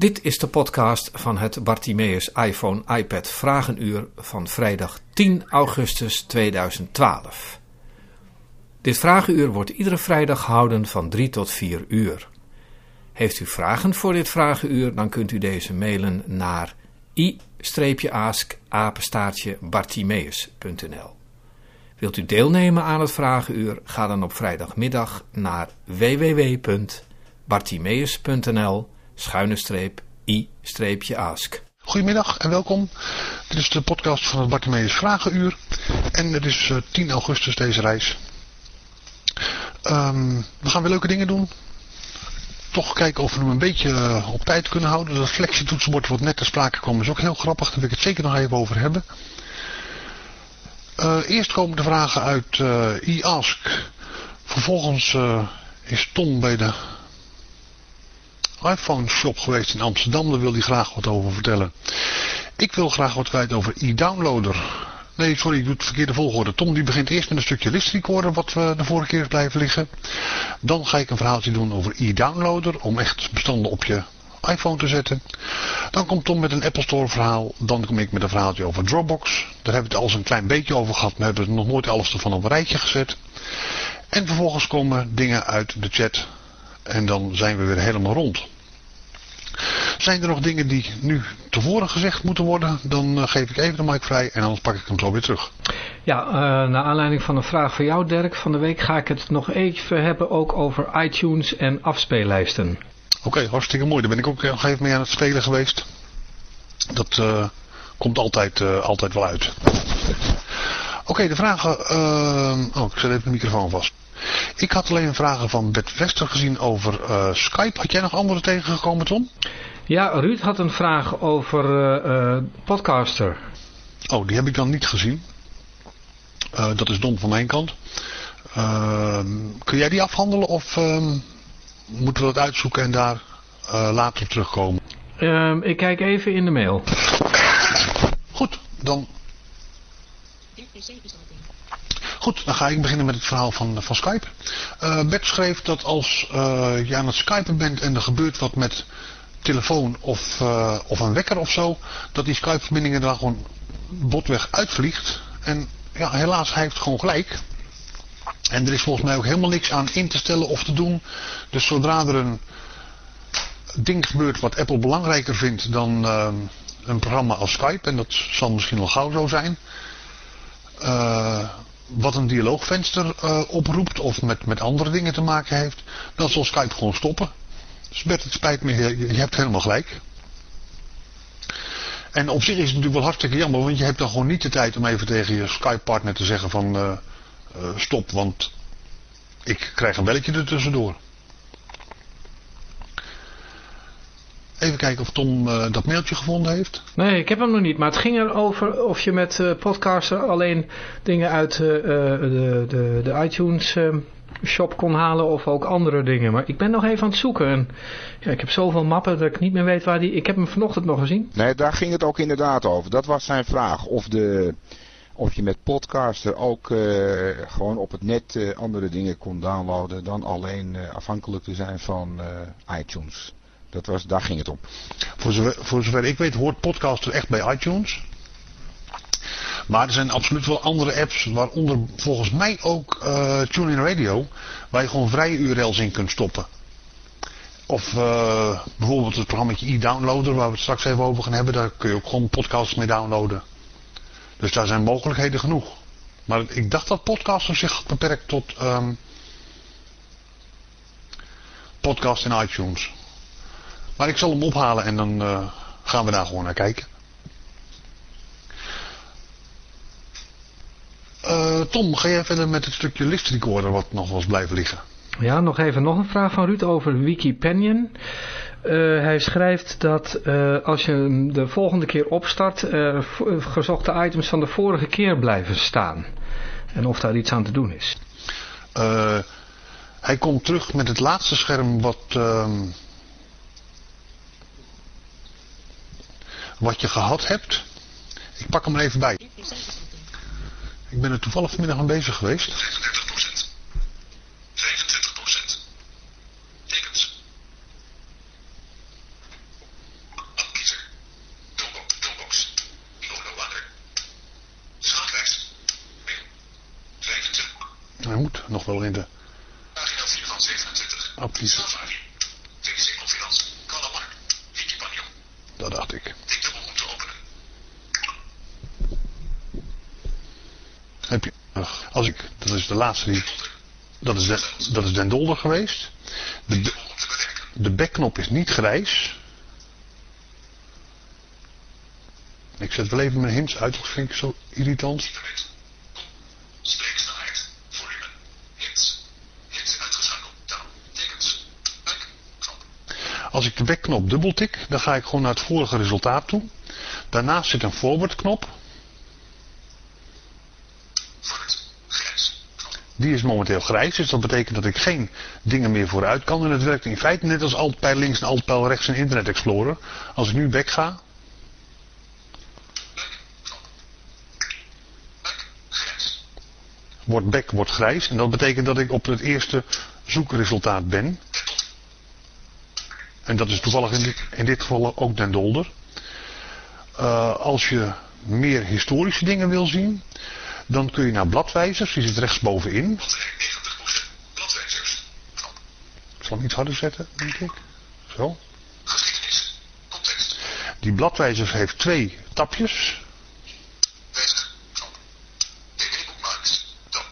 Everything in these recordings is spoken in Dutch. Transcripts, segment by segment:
Dit is de podcast van het Bartimeus iPhone iPad Vragenuur van vrijdag 10 augustus 2012. Dit vragenuur wordt iedere vrijdag gehouden van 3 tot 4 uur. Heeft u vragen voor dit vragenuur, dan kunt u deze mailen naar i-ask-bartimeus.nl Wilt u deelnemen aan het vragenuur, ga dan op vrijdagmiddag naar www.bartimeus.nl schuine streep i-ask. Goedemiddag en welkom. Dit is de podcast van het Bartimeus Vragenuur. En het is 10 eh, augustus deze reis. Um, we gaan weer leuke dingen doen. Toch kijken of we hem een beetje uh, op tijd kunnen houden. Dat flexie-toetsenbord wat net ter sprake kwam is ook heel grappig. Daar wil ik het zeker nog even over hebben. Uh, eerst komen de vragen uit uh, e-ask. Vervolgens is Tom bij de iPhone shop geweest in Amsterdam. Daar wil hij graag wat over vertellen. Ik wil graag wat kwijt over e-downloader. Nee, sorry, ik doe het verkeerde volgorde. Tom die begint eerst met een stukje list recorder wat we de vorige keer blijven liggen. Dan ga ik een verhaaltje doen over e-downloader om echt bestanden op je iPhone te zetten. Dan komt Tom met een Apple Store verhaal. Dan kom ik met een verhaaltje over Dropbox. Daar hebben we het al eens een klein beetje over gehad. Maar hebben we nog nooit alles ervan op een rijtje gezet. En vervolgens komen dingen uit de chat en dan zijn we weer helemaal rond. Zijn er nog dingen die nu tevoren gezegd moeten worden, dan uh, geef ik even de mic vrij en anders pak ik hem zo weer terug. Ja, uh, naar aanleiding van een vraag van jou Dirk van de week ga ik het nog even hebben ook over iTunes en afspeellijsten. Oké, okay, hartstikke mooi. Daar ben ik ook nog even mee aan het spelen geweest. Dat uh, komt altijd, altijd wel uit. Oké, okay, de vragen... oh, ik zet even de microfoon vast. Ik had alleen vragen van Bert Wester gezien over uh, Skype. Had jij nog andere tegengekomen, Tom? Ja, Ruud had een vraag over uh, uh, Podcaster. Oh, die heb ik dan niet gezien. dat is dom van mijn kant. Ehm, kun jij die afhandelen of ehm, moeten we dat uitzoeken en daar later op terugkomen? Ehm, ik kijk even in de mail. Goed, dan... Goed, dan ga ik beginnen met het verhaal van, van Skype. Uh, Bert schreef dat als uh, je aan het skypen bent en er gebeurt wat met telefoon of, of een wekker of zo, dat die Skype-verbindingen dan gewoon botweg uitvliegt. En ja, helaas, hij heeft gewoon gelijk. En er is volgens mij ook helemaal niks aan in te stellen of te doen. Dus zodra er een ding gebeurt wat Apple belangrijker vindt dan een programma als Skype, en dat zal misschien wel gauw zo zijn, wat een dialoogvenster uh, oproept of met, met andere dingen te maken heeft, dan zal Skype gewoon stoppen. Dus Bert, het spijt me, je, je hebt helemaal gelijk. En op zich is het natuurlijk wel hartstikke jammer, want je hebt dan gewoon niet de tijd om even tegen je Skype-partner te zeggen van uh, uh, stop, want ik krijg een belletje er Even kijken of Tom uh, dat mailtje gevonden heeft. Nee, ik heb hem nog niet. Maar het ging erover of je met uh, podcaster alleen dingen uit uh, de, de, de iTunes shop kon halen of ook andere dingen. Maar ik ben nog even aan het zoeken. En, ja, ik heb zoveel mappen dat ik niet meer weet waar die... Ik heb hem vanochtend nog gezien. Nee, daar ging het ook inderdaad over. Dat was zijn vraag. Of, de, of je met podcaster ook gewoon op het net andere dingen kon downloaden dan alleen afhankelijk te zijn van iTunes. Dat was, daar ging het om. Voor zover, voor zover ik weet hoort podcaster echt bij iTunes. Maar er zijn absoluut wel andere apps, waaronder volgens mij ook uh, TuneIn Radio, waar je gewoon vrije URL's in kunt stoppen. Of uh, bijvoorbeeld het programma e-downloader, waar we het straks even over gaan hebben, daar kun je ook gewoon podcasts mee downloaden. Dus daar zijn mogelijkheden genoeg. Maar ik dacht dat podcaster zich beperkt tot um, podcast in iTunes. Maar ik zal hem ophalen en dan uh, gaan we daar gewoon naar kijken. Uh, Tom, ga jij verder met het stukje lift recorder wat nog was blijven liggen? Ja, nog even nog een vraag van Ruud over Wikipedia. Uh, hij schrijft dat uh, als je hem de volgende keer opstart, uh, gezochte items van de vorige keer blijven staan. En of daar iets aan te doen is. hij komt terug met het laatste scherm wat wat je gehad hebt. Ik pak hem er even bij. Ik ben er toevallig vanmiddag aan bezig geweest. 35%. 25%. Tekens. Kiezer. Toolbox. Logo water. Schaatlijst. Mail. 25. Hij moet nog wel in de... Pagina 4 van 27. Adviezen. Safari. TC Conferentie. Calamar. Dat dacht ik. Dat is de laatste die, dat is, de, dat is Den Dolder geweest. De, de backknop is niet grijs. Ik zet wel even mijn hints uit, dat vind ik zo irritant. Als ik de backknop dubbeltik, dan ga ik gewoon naar het vorige resultaat toe. Daarnaast zit een forward knop. Forward. Grens. Knop. Die is momenteel grijs, dus dat betekent dat ik geen dingen meer vooruit kan. En het werkt in feite net als alt links en alt rechts in Internet Explorer. Als ik nu back ga, wordt back wordt grijs. En dat betekent dat ik op het eerste zoekresultaat ben. En dat is toevallig in dit, in dit geval ook Den Dolder. Eh, als je meer historische dingen wil zien, dan kun je naar bladwijzers. Die zit rechtsbovenin. Batterij 90%. Bladwijzers. Ik zal hem iets harder zetten, denk ik. Zo. Geschiedenis. Context. Die bladwijzers heeft twee tapjes. Wijzig. Knop. TB bookmarks. Dan.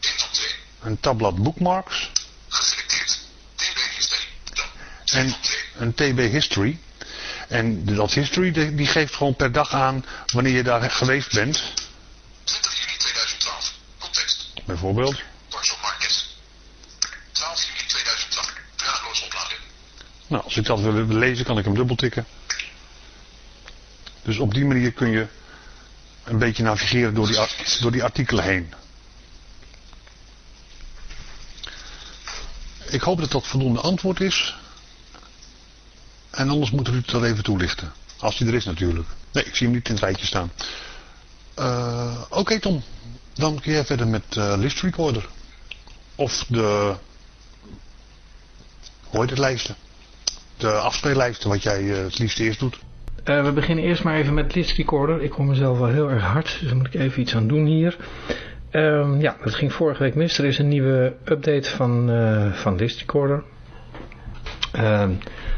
1 van 2. Een tabblad bookmarks. Geselecteerd. TB history. Dan. 2 En van 2. een TB history. En dat history die geeft gewoon per dag aan wanneer je daar geweest bent. 20 juni 2012. Context. Bijvoorbeeld. Market. 12 juni 2012. Draadloos opladen. Nou, als ik dat wil lezen, kan ik hem dubbeltikken. Dus op die manier kun je een beetje navigeren door die, door die artikelen heen. Ik hoop dat dat voldoende antwoord is. En anders moet u dat even toelichten. Als die er is natuurlijk. Nee, ik zie hem niet in het rijtje staan. Eh, Oké Tom, dan kun jij verder met eh list recorder. Of de... Hoe het lijsten? De afspeellijsten wat jij eh, het liefst eerst doet. Eh, we beginnen eerst maar even met List Recorder. Ik hoor mezelf wel heel erg hard, dus daar moet ik even iets aan doen hier. Ehm, ja, dat ging vorige week mis. Er is een nieuwe update van, eh van List Recorder. Ehm,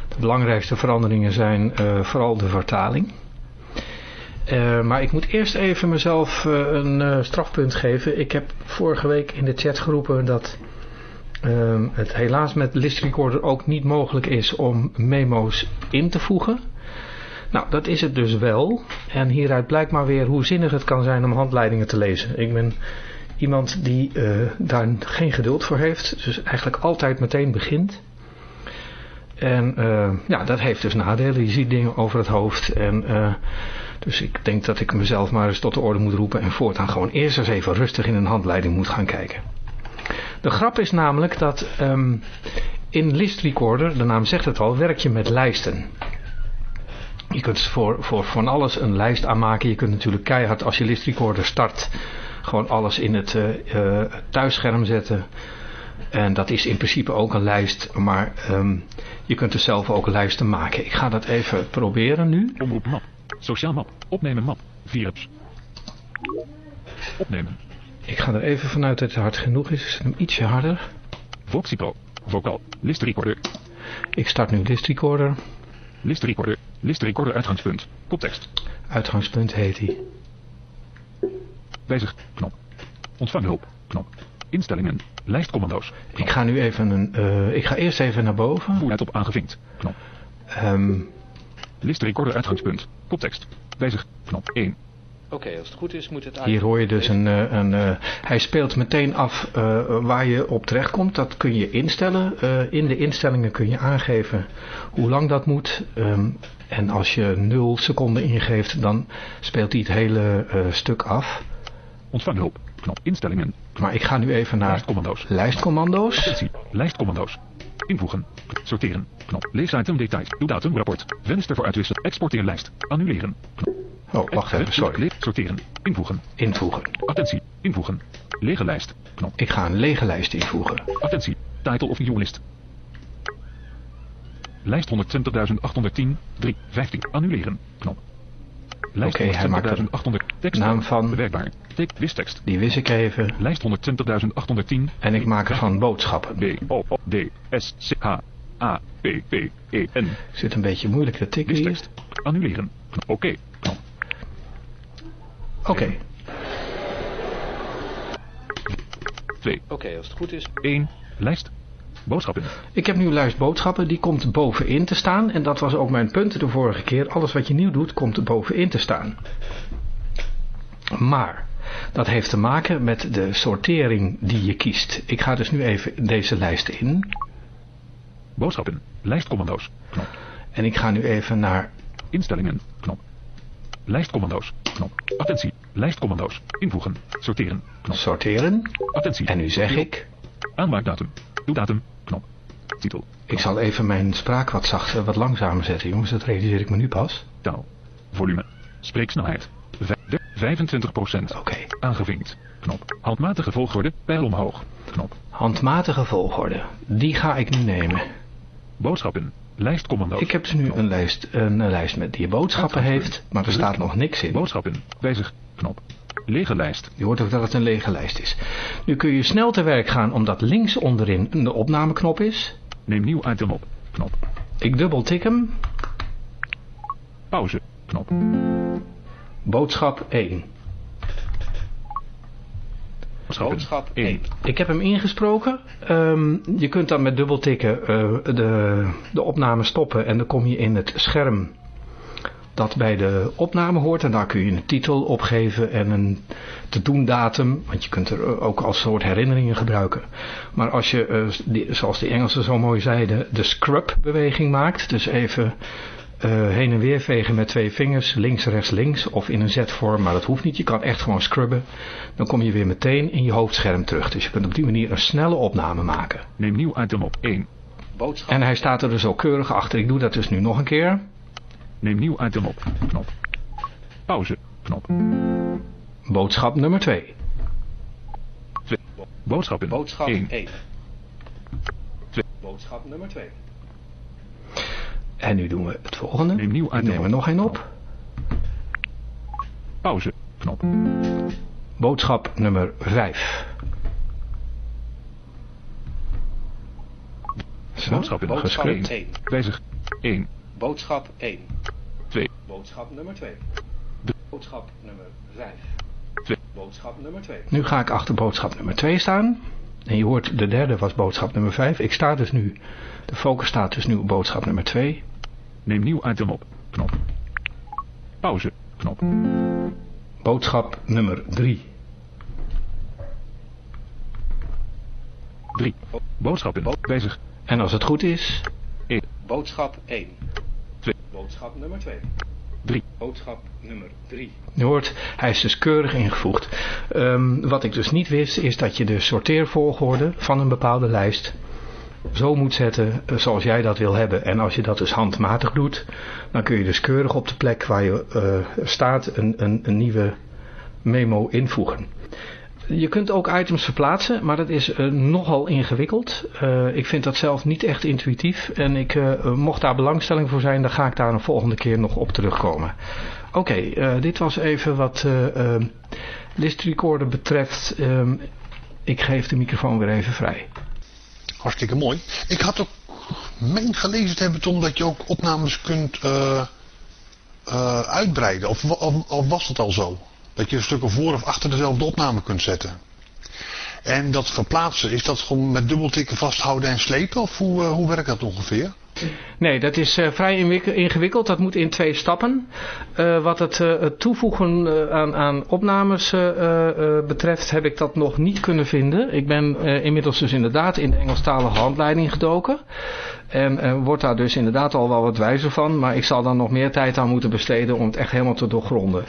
de belangrijkste veranderingen zijn vooral de vertaling. Eh, maar ik moet eerst even mezelf eh, een eh, strafpunt geven. Ik heb vorige week in de chat geroepen dat ehm, het helaas met List Recorder ook niet mogelijk is om memo's in te voegen. Nou, dat is het dus wel. En hieruit blijkt maar weer hoe zinnig het kan zijn om handleidingen te lezen. Ik ben iemand die daar geen geduld voor heeft. Dus eigenlijk altijd meteen begint. En eh, ja, dat heeft dus nadelen. Je ziet dingen over het hoofd. En, eh, dus ik denk dat ik mezelf maar eens tot de orde moet roepen. En voortaan gewoon eerst eens even rustig in een handleiding moet gaan kijken. De grap is namelijk dat ehm, in List Recorder, de naam zegt het al, werk je met lijsten. Je kunt voor, voor van alles een lijst aanmaken. Je kunt natuurlijk keihard als je List Recorder start gewoon alles in het eh, thuisscherm zetten. En dat is in principe ook een lijst, maar ehm, je kunt er zelf ook lijsten maken. Ik ga dat even proberen nu. Omroep map. Sociaal map. Opnemen map. Virus. Opnemen. Ik ga er even vanuit dat het hard genoeg is. Ik zet hem ietsje harder. Voxipro. Vocal. List recorder. Ik start nu List Recorder. List recorder. List recorder uitgangspunt. Koptekst. Uitgangspunt heet hij. Wijzig. Knop. Ontvang hulp. Knop. Instellingen. Lijstcommando's. Ik ga nu even een... eh, ik ga eerst even naar boven. Vooruit op aangevinkt. Knop. Ehm, List recorder uitgangspunt. Koptekst. Wijzig. Knop 1. Oké, als het goed is moet het Hier hoor je dus een... eh, een eh, hij speelt meteen af eh, waar je op terecht komt. Dat kun je instellen. Eh, in de instellingen kun je aangeven hoe lang dat moet. Ehm, en als je 0 seconden ingeeft, dan speelt hij het hele eh, stuk af. Ontvang hulp. Knop. Instellingen. Maar ik ga nu even naar Lijstcommando's. lijstcommando's. Attentie. Lijstcommando's. Invoegen. Sorteren. Knop. Lees item details. Uw datum rapport. Venster voor uitwisselen. Exporteer lijst. Annuleren. Knop. Oh, wacht even, sorry. Sorteren. Invoegen. Invoegen. Attentie. Invoegen. Lege lijst. Knop. Ik ga een lege lijst invoegen. Attentie. Title of view list. Lijst 120.810. 3. 15. Annuleren. Knop. Lijst Oké, hij maakt een 120.800. Tekst. naam van- Bewerkbaar. Tik wistekst. Die wis ik even. Lijst 120.810. En ik maak ervan boodschappen. B O O D S C H A P P E N. Zit een beetje moeilijk te tikken hier. Wistekst. Annuleren. Oké. Oké. 2. Oké, als het goed is. 1. Lijst. Boodschappen. Ik heb nu lijst boodschappen, die komt bovenin te staan. En dat was ook mijn punt de vorige keer. Alles wat je nieuw doet, komt bovenin te staan. Maar, dat heeft te maken met de sortering die je kiest. Ik ga dus nu even deze lijst in. Boodschappen. Lijstcommando's. Knop. En ik ga nu even naar... Instellingen. Knop. Lijstcommando's. Knop. Attentie. Lijstcommando's. Invoegen. Sorteren. Knop. Sorteren. Attentie. En nu zeg ik... Aanmaakdatum. Doeldatum. Knop. Titel. Ik zal even mijn spraak wat zachter, wat langzamer zetten, jongens. Dat realiseer ik me nu pas. Taal. Volume. Spreeksnelheid. Vij- de- 25%. Oké. Aangevinkt. Knop. Handmatige volgorde. Pijl omhoog. Knop. Handmatige volgorde. Die ga ik nu nemen. Boodschappen. Lijstcommando's. Ik heb dus nu een lijst, een, lijst met die boodschappen heeft, maar er staat nog niks in. Boodschappen. Wijzig. Knop. Lege lijst. Je hoort ook dat het een lege lijst is. Nu kun je snel te werk gaan omdat links onderin de opnameknop is. Neem nieuw item op. Knop. Ik dubbel tik hem. Pauze. Knop. Boodschap 1. Boodschappen. 1. Ik heb hem ingesproken. Ehm, je kunt dan met dubbel tikken eh, de, de opname stoppen en dan kom je in het scherm dat bij de opname hoort. En daar kun je een titel opgeven en een te doen datum. Want je kunt er ook als soort herinneringen gebruiken. Maar als je, eh, die, zoals die Engelsen zo mooi zeiden, de scrub beweging maakt. Dus even eh, heen en weer vegen met twee vingers, links, rechts, links. Of in een Z-vorm, maar dat hoeft niet. Je kan echt gewoon scrubben. Dan kom je weer meteen in je hoofdscherm terug. Dus je kunt op die manier een snelle opname maken. Neem nieuw item op. 1. En hij staat er dus ook keurig achter. Ik doe dat dus nu nog een keer. Neem nieuw item op. Knop. Pauze. Knop. Boodschap nummer 2. Boodschappen. 1. 1. Twee. Boodschap nummer 2. En nu doen we het volgende. Neem nieuw Ik item neem er nog een op. Pauze. Knop. Boodschap nummer 5. Zo, Boodschappen. gescrept. 1. Wijzig. 1. Boodschap 1. 2. Boodschap nummer 2. De- Boodschap nummer 5. Twee. Boodschap nummer 2. Nu ga ik achter boodschap nummer 2 staan. En je hoort, de derde was boodschap nummer 5. Ik sta dus nu, de focus staat dus nu op boodschap nummer 2. Neem nieuw item op. Knop. Pauze. Knop. Boodschap nummer 3. 3. Boodschappen. Wijzig. En als het goed is... 1. Boodschap 1. Twee. Boodschap nummer 2. 3. Boodschap nummer 3. Je hoort, hij is dus keurig ingevoegd. Ehm, wat ik dus niet wist, is dat je de sorteervolgorde van een bepaalde lijst zo moet zetten eh, zoals jij dat wil hebben. En als je dat dus handmatig doet, dan kun je dus keurig op de plek waar je eh, staat een, een, een nieuwe memo invoegen. Je kunt ook items verplaatsen, maar dat is eh, nogal ingewikkeld. Ik vind dat zelf niet echt intuïtief. En ik, mocht daar belangstelling voor zijn, dan ga ik daar een volgende keer nog op terugkomen. Oké, dit was even wat list recorder betreft. Ehm, ik geef de microfoon weer even vrij. Hartstikke mooi. Ik had ook meen gelezen te hebben, Tom, dat je ook opnames kunt eh, eh, uitbreiden. Of, of, was het al zo? Dat je stukken voor of achter dezelfde opname kunt zetten. En dat verplaatsen, is dat gewoon met dubbeltikken vasthouden en slepen? Of hoe, eh, hoe werkt dat ongeveer? Nee, dat is eh, vrij ingewikkeld. Dat moet in twee stappen. Eh, wat het, eh, toevoegen aan, aan opnames betreft heb ik dat nog niet kunnen vinden. Ik ben inmiddels dus inderdaad in de Engelstalige handleiding gedoken. En eh, word daar dus inderdaad al wel wat wijzer van. Maar ik zal dan nog meer tijd aan moeten besteden om het echt helemaal te doorgronden.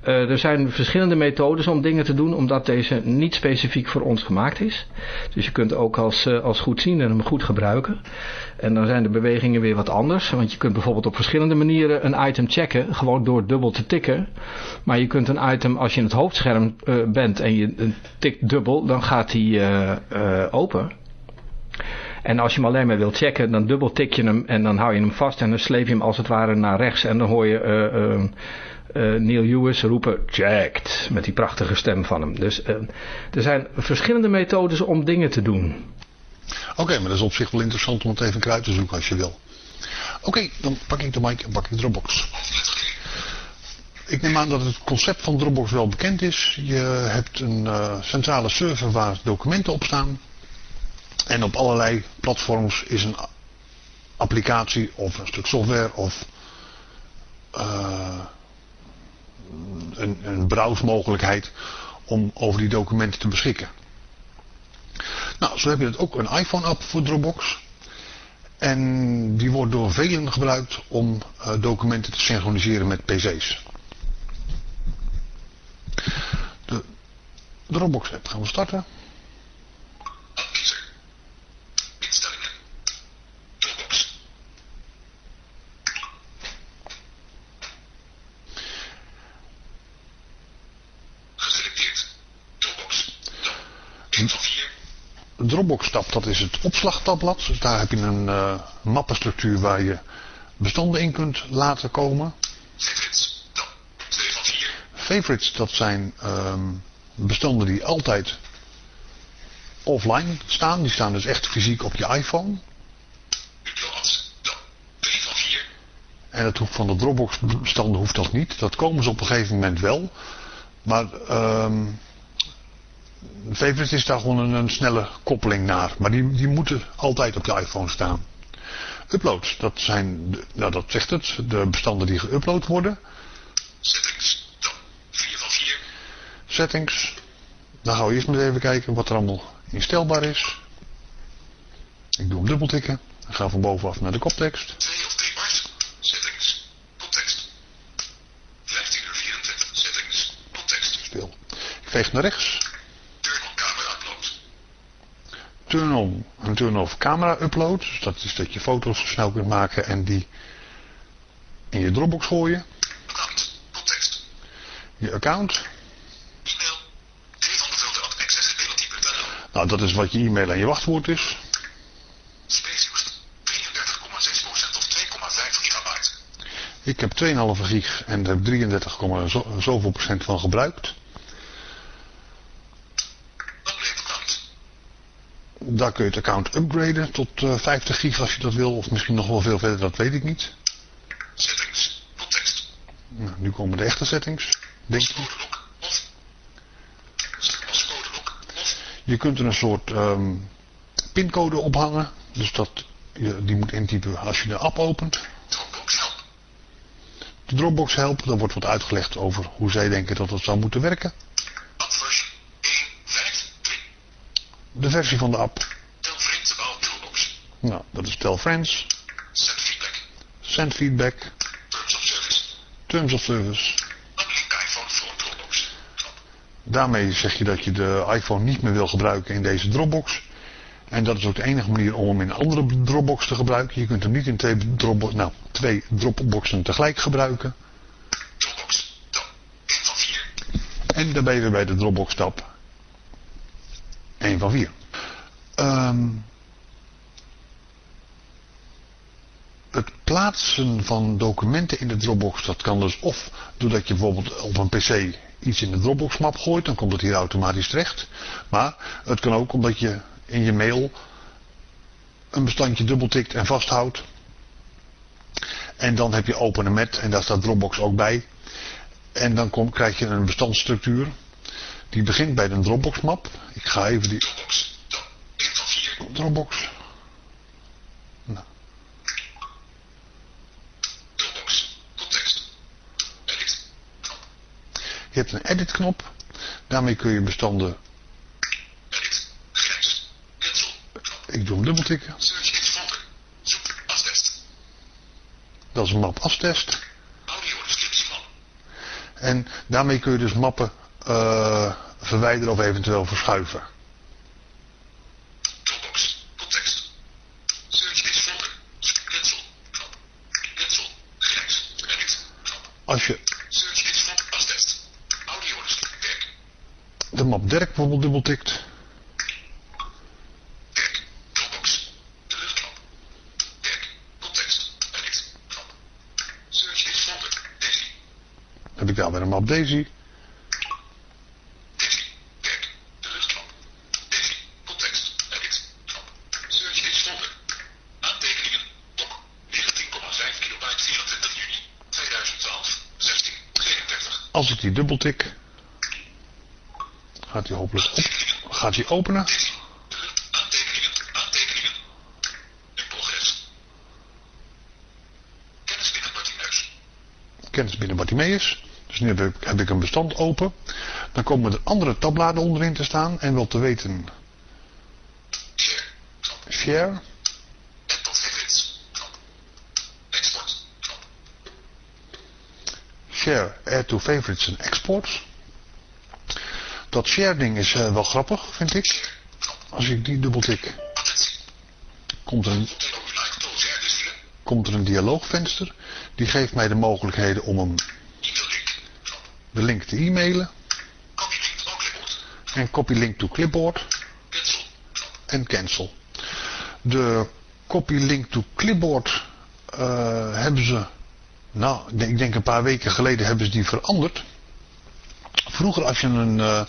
Eh, er zijn verschillende methodes om dingen te doen, omdat deze niet specifiek voor ons gemaakt is. Dus je kunt ook als, eh, als goedziende hem goed gebruiken. En dan zijn de bewegingen weer wat anders. Want je kunt bijvoorbeeld op verschillende manieren een item checken. Gewoon door dubbel te tikken. Maar je kunt een item, als je in het hoofdscherm bent en je tikt dubbel, dan gaat die open. En als je hem alleen maar wilt checken, dan dubbel tik je hem en dan hou je hem vast. En dan sleep je hem als het ware naar rechts. En dan hoor je eh, eh, eh, Neil Lewis roepen jacked met die prachtige stem van hem. Dus eh, er zijn verschillende methodes om dingen te doen. Oké, maar dat is op zich wel interessant om het even kruid te zoeken als je wil. Oké, dan pak ik de mic en pak ik Dropbox. Ik neem aan dat het concept van Dropbox wel bekend is. Je hebt een centrale server waar documenten op staan. En op allerlei platforms is een applicatie of een stuk software of uh, een, een browse-mogelijkheid om over die documenten te beschikken. Nou, zo heb je het ook een iPhone-app voor Dropbox. En die wordt door velen gebruikt om uh, documenten te synchroniseren met PC's. De Dropbox app gaan we starten. Admiezer. Instellingen. Dropbox. Geselecteerd. Dropbox. Dan. 1 van 4. De Dropbox tab, dat is het opslagtabblad. Dus daar heb je een uh, mappenstructuur waar je bestanden in kunt laten komen. Favorites. Dan. 2 van 4. Favorites, dat zijn um, bestanden die altijd offline staan. Die staan dus echt fysiek op je iPhone. Uploads. Dan. 3 van 4. En het hoeft van de Dropbox bestanden hoeft dat niet. Dat komen ze op een gegeven moment wel. Maar um, Favorite is daar gewoon een, een, snelle koppeling naar. Maar die, die moeten altijd op je iPhone staan. Uploads, dat zijn, de, nou dat zegt het, de bestanden die geüpload worden. Settings. Dan. 4 van 4. Settings. Dan gaan we eerst maar even kijken wat er allemaal instelbaar is. Ik doe hem dubbeltikken. Dan gaan we van bovenaf naar de koptekst. 2 of 3 bars. Settings. Koptekst. 15 uur 24. Settings. Koptekst. Stil. Ik veeg naar rechts. Turn on camera upload. Turn on en turn off camera upload. Dus dat is dat je foto's snel kunt maken en die in je Dropbox gooien. Account. Koptekst. Je account. E-mail. At accessibility.nl. Nou, dat is wat je e-mail en je wachtwoord is. Space used. 33,6% of 2,5 gigabyte. Ik heb 2,5 gig en daar heb 33, zo, zoveel procent van gebruikt. Upgrade account. Daar kun je het account upgraden tot uh, 50 gig als je dat wil. Of misschien nog wel veel verder, dat weet ik niet. Settings. Koptekst. Nou, nu komen de echte settings. Denk ik. Je kunt er een soort um, pincode ophangen. Dus dat je die moet intypen als je de app opent. De Dropbox help, daar wordt wat uitgelegd over hoe zij denken dat het zou moeten werken. App version 1.5.3. De versie van de app. Tell friends about Dropbox. Nou, dat is Tell Friends. Send feedback. Send feedback. Terms of service. Terms of service. Daarmee zeg je dat je de iPhone niet meer wil gebruiken in deze Dropbox. En dat is ook de enige manier om hem in een andere Dropbox te gebruiken. Je kunt hem niet in twee, nou, twee Dropboxen tegelijk gebruiken. Dropbox. Dan. 1 van 4. En dan ben je weer bij de Dropbox tab. 1 van 4. Um, het plaatsen van documenten in de Dropbox, dat kan dus of doordat je bijvoorbeeld op een pc iets in de Dropbox map gooit, dan komt het hier automatisch terecht. Maar het kan ook omdat je in je mail een bestandje dubbeltikt en vasthoudt. En dan heb je openen met, en daar staat Dropbox ook bij. En dan krijg je een bestandsstructuur. Die begint bij de Dropbox map. Ik ga even die Dropbox. Dan. 1 van 4. Dropbox. Nou, je hebt een edit knop. Daarmee kun je bestanden, ik doe hem dubbeltikken. Dat is een map van. En daarmee kun je dus mappen uh, verwijderen of eventueel verschuiven. Als je de map Dirk bijvoorbeeld dubbeltikt, heb ik daar weer een map. Daisy, werk, de luchtknop. Daisy, context, edit, knop. Search is folder. Aantekeningen, doc, 19,5 kilobyte 24 juni 2012, 16, 32. Als ik die dubbeltik, gaat hij hopelijk op, gaat hij openen. Kennis binnen Bartimeus. Dus nu heb ik, heb ik een bestand open. Dan komen er andere tabbladen onderin te staan. En wel te weten Share, knop. share, Add tot favorites, knop. Export, knop. Share, add to favorites en exports. Dat share ding is eh, wel grappig, vind ik. Als ik die dubbeltik, komt er, een, komt er een dialoogvenster. Die geeft mij de mogelijkheden om hem de link te e-mailen. En copy link to clipboard. En cancel. De copy link to clipboard eh, hebben ze, nou, ik denk- een paar weken geleden hebben ze die veranderd. Vroeger als je een, eh,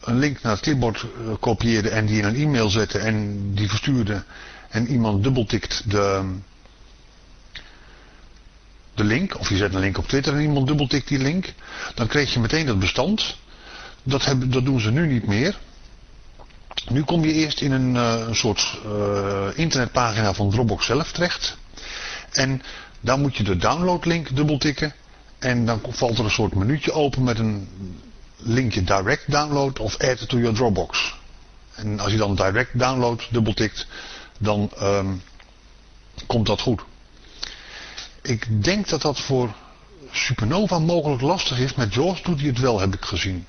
een link naar het clipboard eh, kopieerde en die in een e-mail zette en die verstuurde en iemand dubbeltikt de, de link, of je zet een link op Twitter en iemand dubbeltikt die link, dan kreeg je meteen dat bestand. Dat, hebben, dat doen ze nu niet meer. Nu kom je eerst in een, eh, soort internetpagina van Dropbox zelf terecht. En daar moet je de downloadlink dubbeltikken. En dan valt er een soort menuutje open met een linkje direct download of add to your Dropbox. En als je dan direct download dubbeltikt, dan ehm, komt dat goed. Ik denk dat dat voor Supernova mogelijk lastig is. Met Jaws doet hij het wel, heb ik gezien.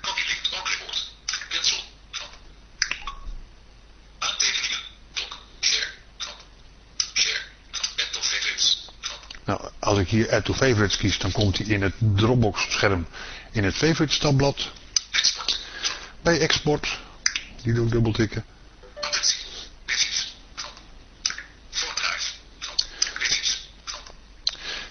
Copy link to clipboard. Cancel, knop. Aantekeningen, doc. Share, knop. Share, knop. Add tot favorites, knop. Nou, als ik hier Add to Favorites kies, dan komt hij in het Dropbox scherm in het Favorites tabblad. Bij export, die doe ik. Reviews, knop.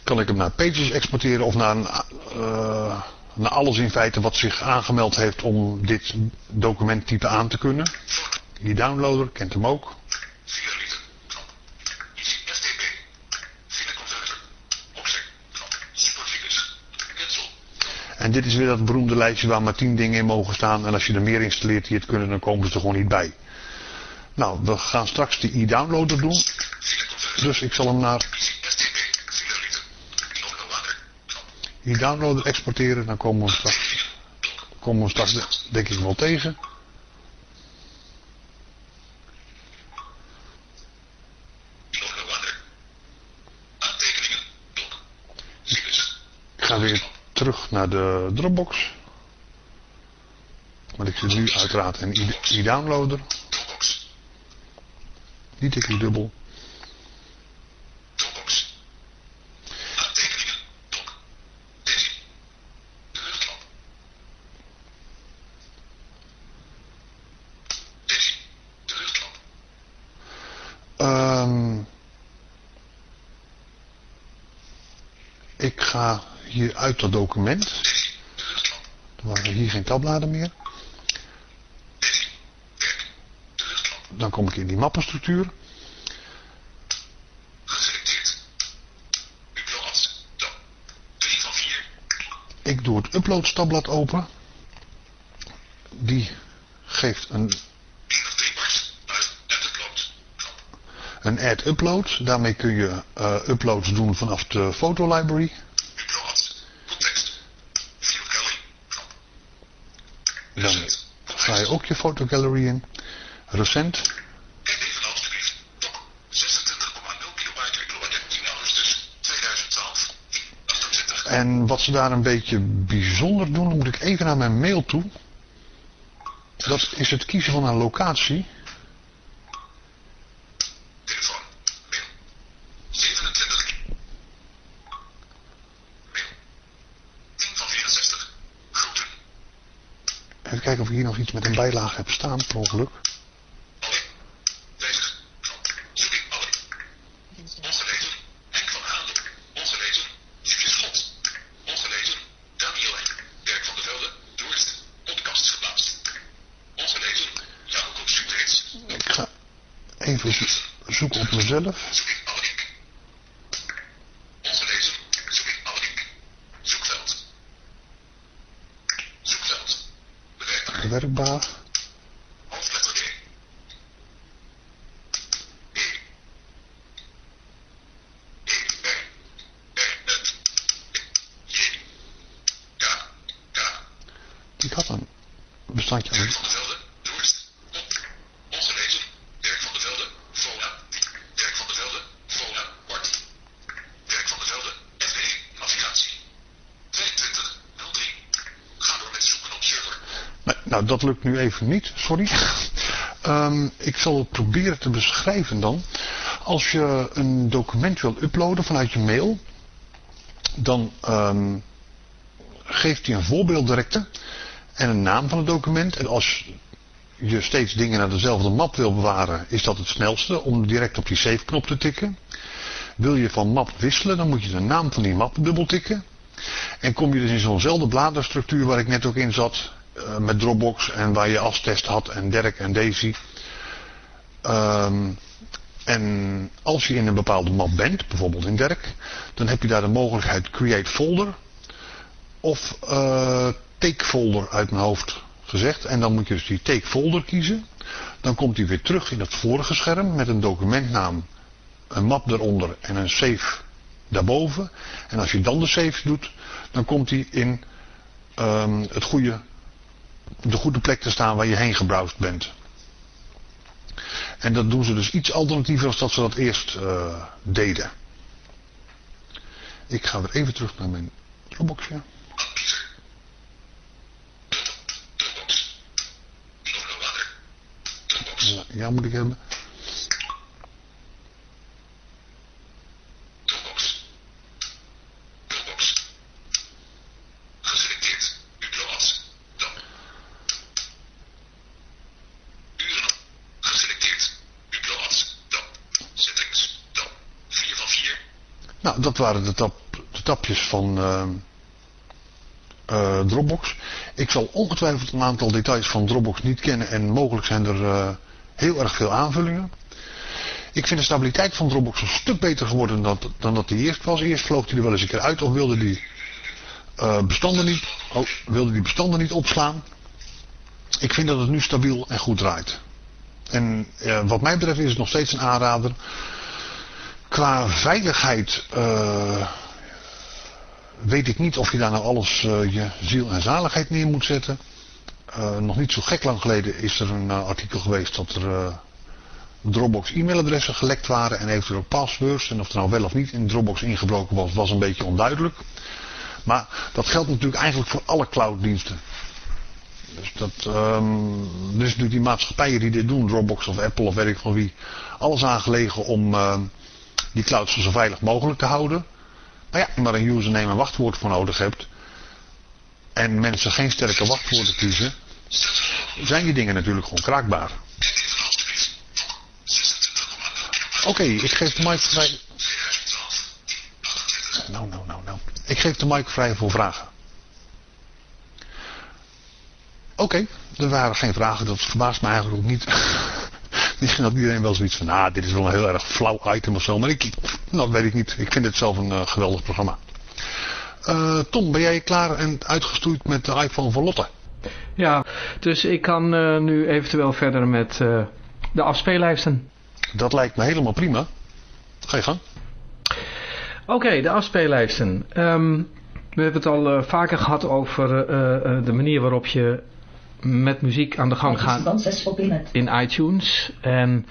Kan ik hem naar Pages exporteren of naar, een, eh, naar alles in feite wat zich aangemeld heeft om dit documenttype aan te kunnen. Die downloader kent hem ook. En dit is weer dat beroemde lijstje waar maar 10 dingen in mogen staan. En als je er meer installeert die het kunnen, dan komen ze er gewoon niet bij. Nou, we gaan straks die e-downloader doen. Dus ik zal hem naar e-downloader exporteren. Dan komen we straks, komen we straks denk ik wel tegen. Logo water. Aantekeningen, doc. Files. Ik ga weer terug naar de Dropbox. Maar ik zit nu uiteraard in e- e-downloader. Tik ik dubbel. Dropbox. Aantekeningen, doc. Daisy. De luchtklap. Daisy. De luchtklap. Ehm, ik ga hier uit dat document. Er waren hier geen tabbladen meer. Dan kom ik in die mappenstructuur. Geselecteerd. Upload. Doc. 3 van 4. Ik doe het uploads tabblad open. Die geeft een, 1 of 3 bars. Uit. En upload. Knop. een add upload. Daarmee kun je eh, uploads doen vanaf de fotolibrary. Upload. Context. View gallery. Knop. Dan Recent. Ook je fotogallery in. Recent. Kijk even alstublieft. Doc. 26,0 kilobyte upload 10 augustus 2012. 28. En wat ze daar een beetje bijzonder doen, moet ik even naar mijn mail toe. Dat is het kiezen van een locatie. Telefoon. Mail. 27. Mail. 10 van 64. Groeten. Even kijken of ik hier nog iets met een bijlage heb staan, per ongeluk. Alle. Wijzig. Knop. Zoek in alle. Ongelezen. Henk van Haandel. even zoeken op mezelf. Zoek in alle link. Ongelezen. Zoek in alle link. Zoekveld. Zoekveld. Bewerkbaar. Werkbaar. Hoofdletter D. E. E. R. R. N. J. K. K. Ik had een bestandje aan. Dirk van de Velde, Doorst, op, ongelezen, Dirk van de Velde, Vola, Dirk van de Velde, Vola, Bart, Dirk van de Velde, FW, navigatie, 22, 03, ga door met zoeken op server, Nee, nou, dat lukt nu even niet, sorry. Ehm, ik zal het proberen te beschrijven dan. Als je een document wil uploaden vanuit je mail, dan ehm, geeft hij een voorbeelddirecte en een naam van het document. En als je steeds dingen naar dezelfde map wil bewaren, is dat het snelste om direct op die save knop te tikken. Wil je van map wisselen, dan moet je de naam van die map dubbeltikken. En kom je dus in zo'nzelfde bladerstructuur waar ik net ook in zat, met Dropbox en waar je als test had en Dirk en Daisy. Ehm, en als je in een bepaalde map bent, bijvoorbeeld in Dirk, dan heb je daar de mogelijkheid Create Folder of eh, Take Folder uit mijn hoofd gezegd. En dan moet je dus die Take Folder kiezen. Dan komt hij weer terug in het vorige scherm met een documentnaam, een map eronder en een save daarboven. En als je dan de save doet, dan komt hij in ehm, het goede, de goede plek te staan waar je heen gebrowsd bent. En dat doen ze dus iets alternatiever als dat ze dat eerst eh, deden. Ik ga weer even terug naar mijn Dropboxje. ja, moet ik hebben. Dropbox, Dropbox, geselecteerd, uploads, dan, uren, geselecteerd, uploads, dan, settings, dan, 4 van 4, Nou, dat waren de, tap, de tapjes van ehm, eh, Dropbox. Ik zal ongetwijfeld een aantal details van Dropbox niet kennen en mogelijk zijn er eh, heel erg veel aanvullingen. Ik vind de stabiliteit van Dropbox een stuk beter geworden dan, dan dat die eerst was. Eerst vloog hij er wel eens een keer uit of wilde die, eh, bestanden, niet, oh, wilde die bestanden niet opslaan. Ik vind dat het nu stabiel en goed draait. En eh, wat mij betreft is het nog steeds een aanrader. Qua veiligheid eh, weet ik niet of je daar nou alles eh, je ziel en zaligheid neer moet zetten. Eh, nog niet zo gek lang geleden is er een artikel geweest dat er Dropbox e-mailadressen gelekt waren en eventueel passwords. En of er nou wel of niet in Dropbox ingebroken was, was een beetje onduidelijk. Maar dat geldt natuurlijk eigenlijk voor alle clouddiensten. Dus dat, ehm er is natuurlijk die maatschappijen die dit doen, Dropbox of Apple of weet ik van wie, alles aangelegen om ehm, die clouds zo veilig mogelijk te houden. Maar ja, maar een username en wachtwoord voor nodig hebt. En mensen geen sterke wachtwoorden kiezen, zijn die dingen natuurlijk gewoon kraakbaar. kijk even alstublieft, Fok, 26,0 Oké, ik geef de mic vrij. 2012, 10, 28, Nou, nou, nou, nou. Ik geef de mic vrij voor vragen. Oké, er waren geen vragen. Dat verbaast me eigenlijk ook niet. Misschien had iedereen wel zoiets van, ah, dit is wel een heel erg flauw item of zo. Maar ik, nou, weet ik niet. Ik vind het zelf een eh, geweldig programma. Eh, Tom, ben jij klaar en uitgestoeid met de iPhone van Lotte? Ja, dus ik kan eh, nu eventueel verder met de afspeellijsten. Dat lijkt me helemaal prima. Ga je gang. Oké, de afspeellijsten. Ehm, we hebben het al vaker gehad over de manier waarop je met muziek aan de gang gaat Participant 6 op in iTunes. En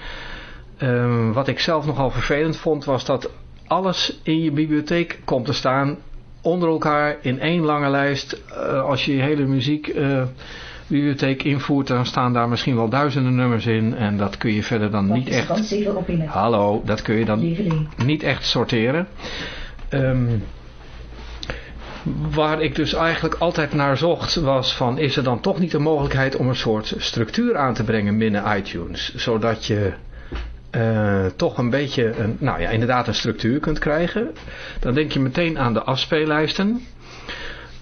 ehm, wat ik zelf nogal vervelend vond was dat alles in je bibliotheek komt te staan onder elkaar in één lange lijst. Eh, als je je hele muziek eh, invoert, dan staan daar misschien wel duizenden nummers in. En dat kun je verder dan niet echt... Participant 7 op in het. Hallo, dat kun je dan niet echt sorteren. Ehm, waar ik dus eigenlijk altijd naar zocht was van is er dan toch niet een mogelijkheid om een soort structuur aan te brengen binnen iTunes. Zodat je eh, toch een beetje, een, nou ja inderdaad een structuur kunt krijgen. Dan denk je meteen aan de afspeellijsten.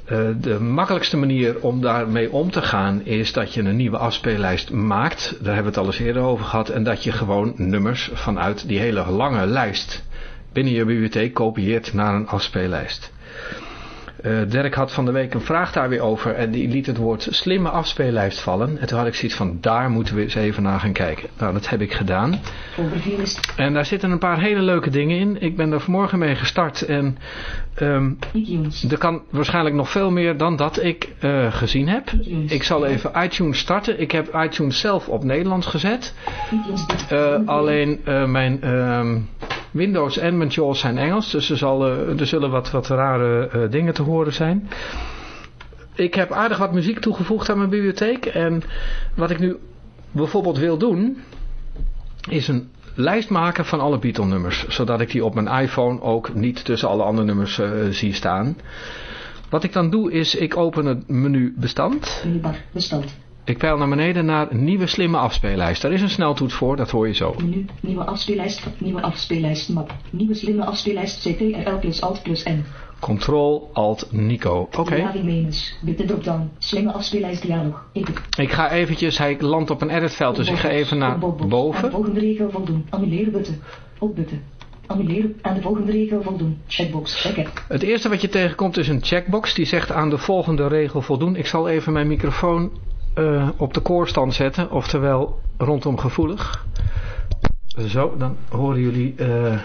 Eh, de makkelijkste manier om daarmee om te gaan is dat je een nieuwe afspeellijst maakt. Daar hebben we het al eens eerder over gehad. En dat je gewoon nummers vanuit die hele lange lijst binnen je bibliotheek kopieert naar een afspeellijst. Uh, Dirk had van de week een vraag daar weer over en die liet het woord slimme afspeellijst vallen. En toen had ik zoiets van, daar moeten we eens even naar gaan kijken. Nou, dat heb ik gedaan. En daar zitten een paar hele leuke dingen in. Ik ben er vanmorgen mee gestart en um, er kan waarschijnlijk nog veel meer dan dat ik uh, gezien heb. Ik zal even iTunes starten. Ik heb iTunes zelf op Nederlands gezet. Uh, alleen mijn... Um, Windows en JAWS zijn Engels, dus er, zal, uh, er zullen wat, wat rare uh, dingen te horen zijn. Ik heb aardig wat muziek toegevoegd aan mijn bibliotheek. En wat ik nu bijvoorbeeld wil doen, is een lijst maken van alle Beatle nummers. Zodat ik die op mijn iPhone ook niet tussen alle andere nummers uh, zie staan. Wat ik dan doe is, ik open het menu bestand. bestand. Ik peil naar beneden naar nieuwe slimme afspeellijst. Daar is een sneltoets voor, dat hoor je zo. Menu, nieuwe afspeellijst, nieuwe afspeellijst map. Nieuwe slimme afspeellijst CTRL plus Alt plus N. Control Alt Nico. Oké. Okay. Dropdown. Slimme afspeellijst dialog. Edit. Ik ga eventjes, hij landt op een editveld, dus ik ga even naar boven. Volgende regel voldoen. Annuleren button. Op button. Annuleren. Aan de volgende regel voldoen. Checkbox. Checken. Het eerste wat je tegenkomt is een checkbox. Die zegt aan de volgende regel voldoen. Ik zal even mijn microfoon uh, op de koorstand zetten, oftewel rondom gevoelig. Zo, dan horen jullie uh,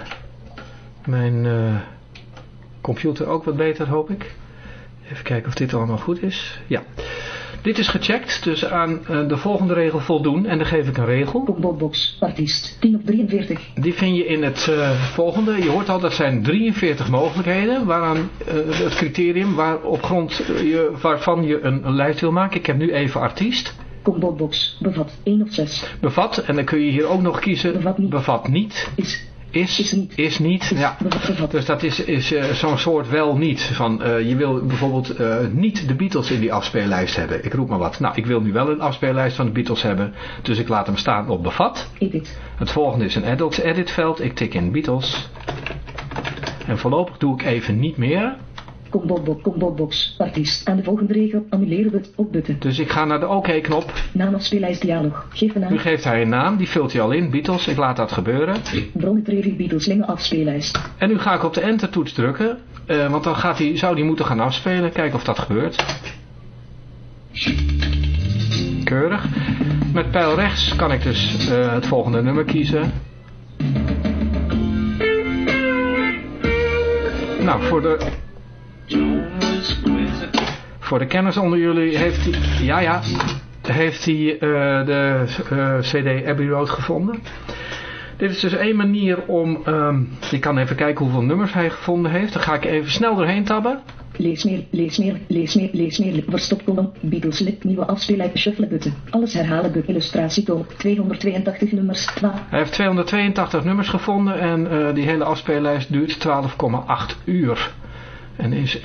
mijn uh, computer ook wat beter, hoop ik. Even kijken of dit allemaal goed is. Ja. Dit is gecheckt, dus aan uh, de volgende regel voldoen. En dan geef ik een regel. Box, artiest, 10 op 43. Die vind je in het uh, volgende. Je hoort al, dat zijn 43 mogelijkheden. Waaraan uh, het criterium waar op grond je, waarvan je een, een, lijst wil maken. Ik heb nu even artiest. Box, bevat 1 of 6. Bevat, en dan kun je hier ook nog kiezen. Bevat niet. Bevat niet. Is is, is niet. Is niet. Is, ja. Dus dat is, is uh, zo'n soort wel niet. Van, uh, je wil bijvoorbeeld uh, niet de Beatles in die afspeellijst hebben. Ik roep maar wat. Nou, ik wil nu wel een afspeellijst van de Beatles hebben. Dus ik laat hem staan op bevat. Edit. Het volgende is een edit, edit veld. Ik tik in Beatles. En voorlopig doe ik even niet meer. Combo, combo box, artiest. Aan de volgende regel annuleren we op button. Dus ik ga naar de OK knop. Naam of speellijst dialog. Geef een naam. Nu geeft hij een naam, die vult hij al in. Beatles, ik laat dat gebeuren. Bronnetrevi Beatles, lange afspeellijst. En nu ga ik op de enter toets drukken. Uh, want dan gaat hij, zou hij moeten gaan afspelen. Kijken of dat gebeurt. Keurig. Met pijl rechts kan ik dus uh, het volgende nummer kiezen. Nou, voor de voor de kenners onder jullie heeft hij, ja ja, heeft hij uh, de uh, CD Abbey Road gevonden. Dit is dus één manier om, um, ik kan even kijken hoeveel nummers hij gevonden heeft. Dan ga ik even snel doorheen tabben. Lees meer, lees meer, lees meer, lees meer. Verstopkolom, Beatles lid, nieuwe afspeellijst, shuffle button. Alles herhalen, de illustratietoon, 282 nummers, 12. Hij heeft 282 nummers gevonden en uh, die hele afspeellijst duurt 12,8 uur. En is 1,47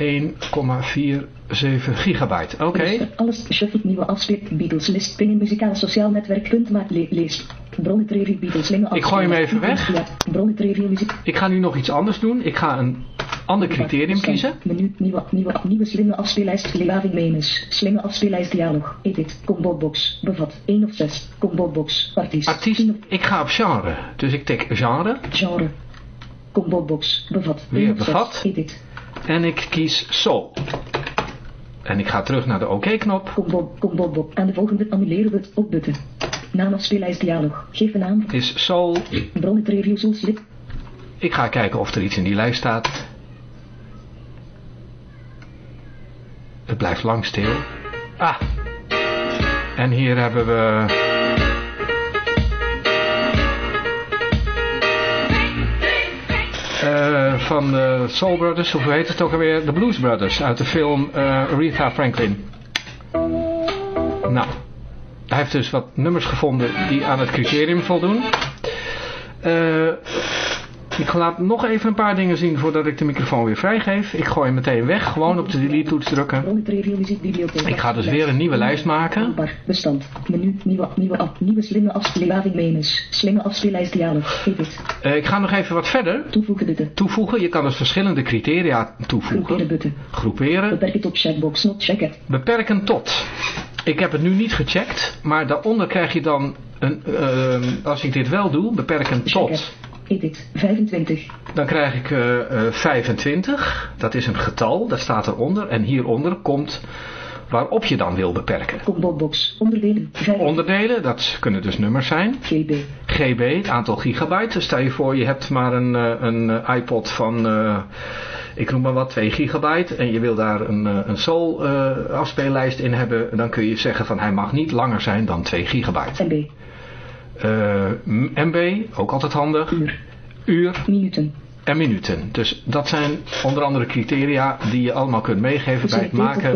gigabyte. Oké. Okay. Alles shuffle nieuwe afspeel. Beatles list. Ping in muzikaal sociaal netwerk. Punt maar le lees. Bronnetrevi Beatles linge Ik gooi hem even weg. Bronnetrevi muziek. Ik ga nu nog iets anders doen. Ik ga een ander criterium kiezen. Menu nieuwe, nieuwe, nieuwe slimme afspeellijst. Levaving menus. Slimme afspeellijst dialog. Edit. Combo box. Bevat 1 of 6. Combo box. Artiest. Artiest. Ik ga op genre. Dus ik tik genre. Genre. Combo box. Bevat. Weer bevat. Edit. En ik kies Soul. En ik ga terug naar de OK-knop. Combo, combo, aan de volgende annuleren we het op button. Naam of speellijst dialog. Geef een naam. Is. Bronnen reviews slip. Ik ga kijken of er iets in die lijst staat. Het blijft lang stil. Ah. En hier hebben we... Uh, van de Soul Brothers, of hoe heet het ook alweer? De Blues Brothers uit de film uh, Aretha Franklin. Nou, hij heeft dus wat nummers gevonden die aan het criterium voldoen. Uh, Ik laat nog even een paar dingen zien voordat ik de microfoon weer vrijgeef. Ik gooi hem meteen weg, gewoon op de delete toets drukken. Ik ga dus weer een nieuwe lijst maken. Bestand, menu, nieuwe, nieuwe nieuwe slimme afspeellaving menus, slimme afspeellijst Eh, ik ga nog even wat verder toevoegen toevoegen. Je kan dus verschillende criteria toevoegen. groeperen button, Groeperen. beperk het op checkbox, not checken, Beperken tot. Ik heb het nu niet gecheckt, maar daaronder krijg je dan een, eh, als ik dit wel doe, beperken tot. Edit, 25, Dan krijg ik eh, eh, 25. Dat is een getal, dat staat eronder. En hieronder komt waarop je dan wil beperken. combo box, onderdelen, 5, Onderdelen, dat kunnen dus nummers zijn. GB, GB, het aantal gigabyte. Dus stel je voor, je hebt maar een, eh, een eh, iPod van, eh, ik noem maar wat, 2 gigabyte. En je wil daar een, eh, een Soul eh, afspeellijst in hebben. Dan kun je zeggen van hij mag niet langer zijn dan 2 gigabyte. MB, Eh, MB, ook altijd handig. uur, Uur minuten, en minuten. Dus dat zijn onder andere criteria die je allemaal kunt meegeven bij het maken.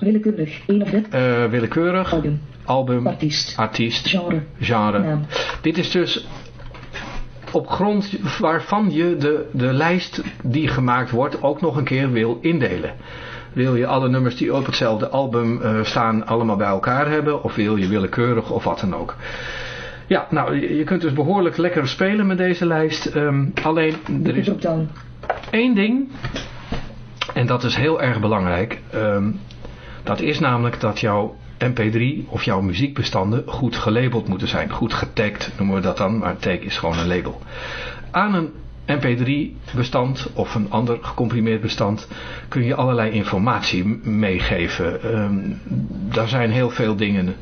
willekeurig, 1 of 30, eh, willekeurig, album, album, artiest, artiest, genre, genre. naam, Dit is dus op grond waarvan je de, de lijst die gemaakt wordt ook nog een keer wil indelen. Wil je alle nummers die op hetzelfde album eh, staan allemaal bij elkaar hebben? Of wil je willekeurig of wat dan ook? Ja, nou, je kunt dus behoorlijk lekker spelen met deze lijst. Ehm, alleen, er is één ding, en dat is heel erg belangrijk. ehm, dat is namelijk dat jouw mp3 of jouw muziekbestanden goed gelabeld moeten zijn. Goed getagd noemen we dat dan, maar tag is gewoon een label. Aan een mp3 bestand of een ander gecomprimeerd bestand kun je allerlei informatie meegeven. Ehm, daar zijn heel veel dingen.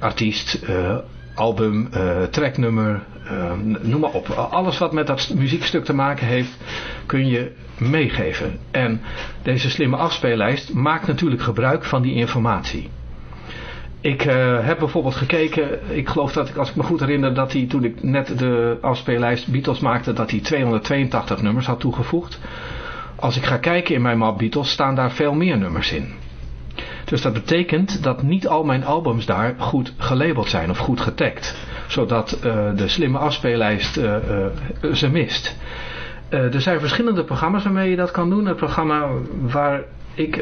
Artiest, eh, album, eh, tracknummer, ehm, noem maar op. Alles wat met dat muziekstuk te maken heeft kun je meegeven. En deze slimme afspeellijst maakt natuurlijk gebruik van die informatie. Ik eh, heb bijvoorbeeld gekeken, ik geloof dat ik, als ik me goed herinner, dat hij toen ik net de afspeellijst Beatles maakte, dat hij 282 nummers had toegevoegd. Als ik ga kijken in mijn map Beatles, staan daar veel meer nummers in. Dus dat betekent dat niet al mijn albums daar goed gelabeld zijn of goed getagd. Zodat eh, de slimme afspeellijst eh, eh, ze mist. Er zijn verschillende programma's waarmee je dat kan doen. Het programma waar ik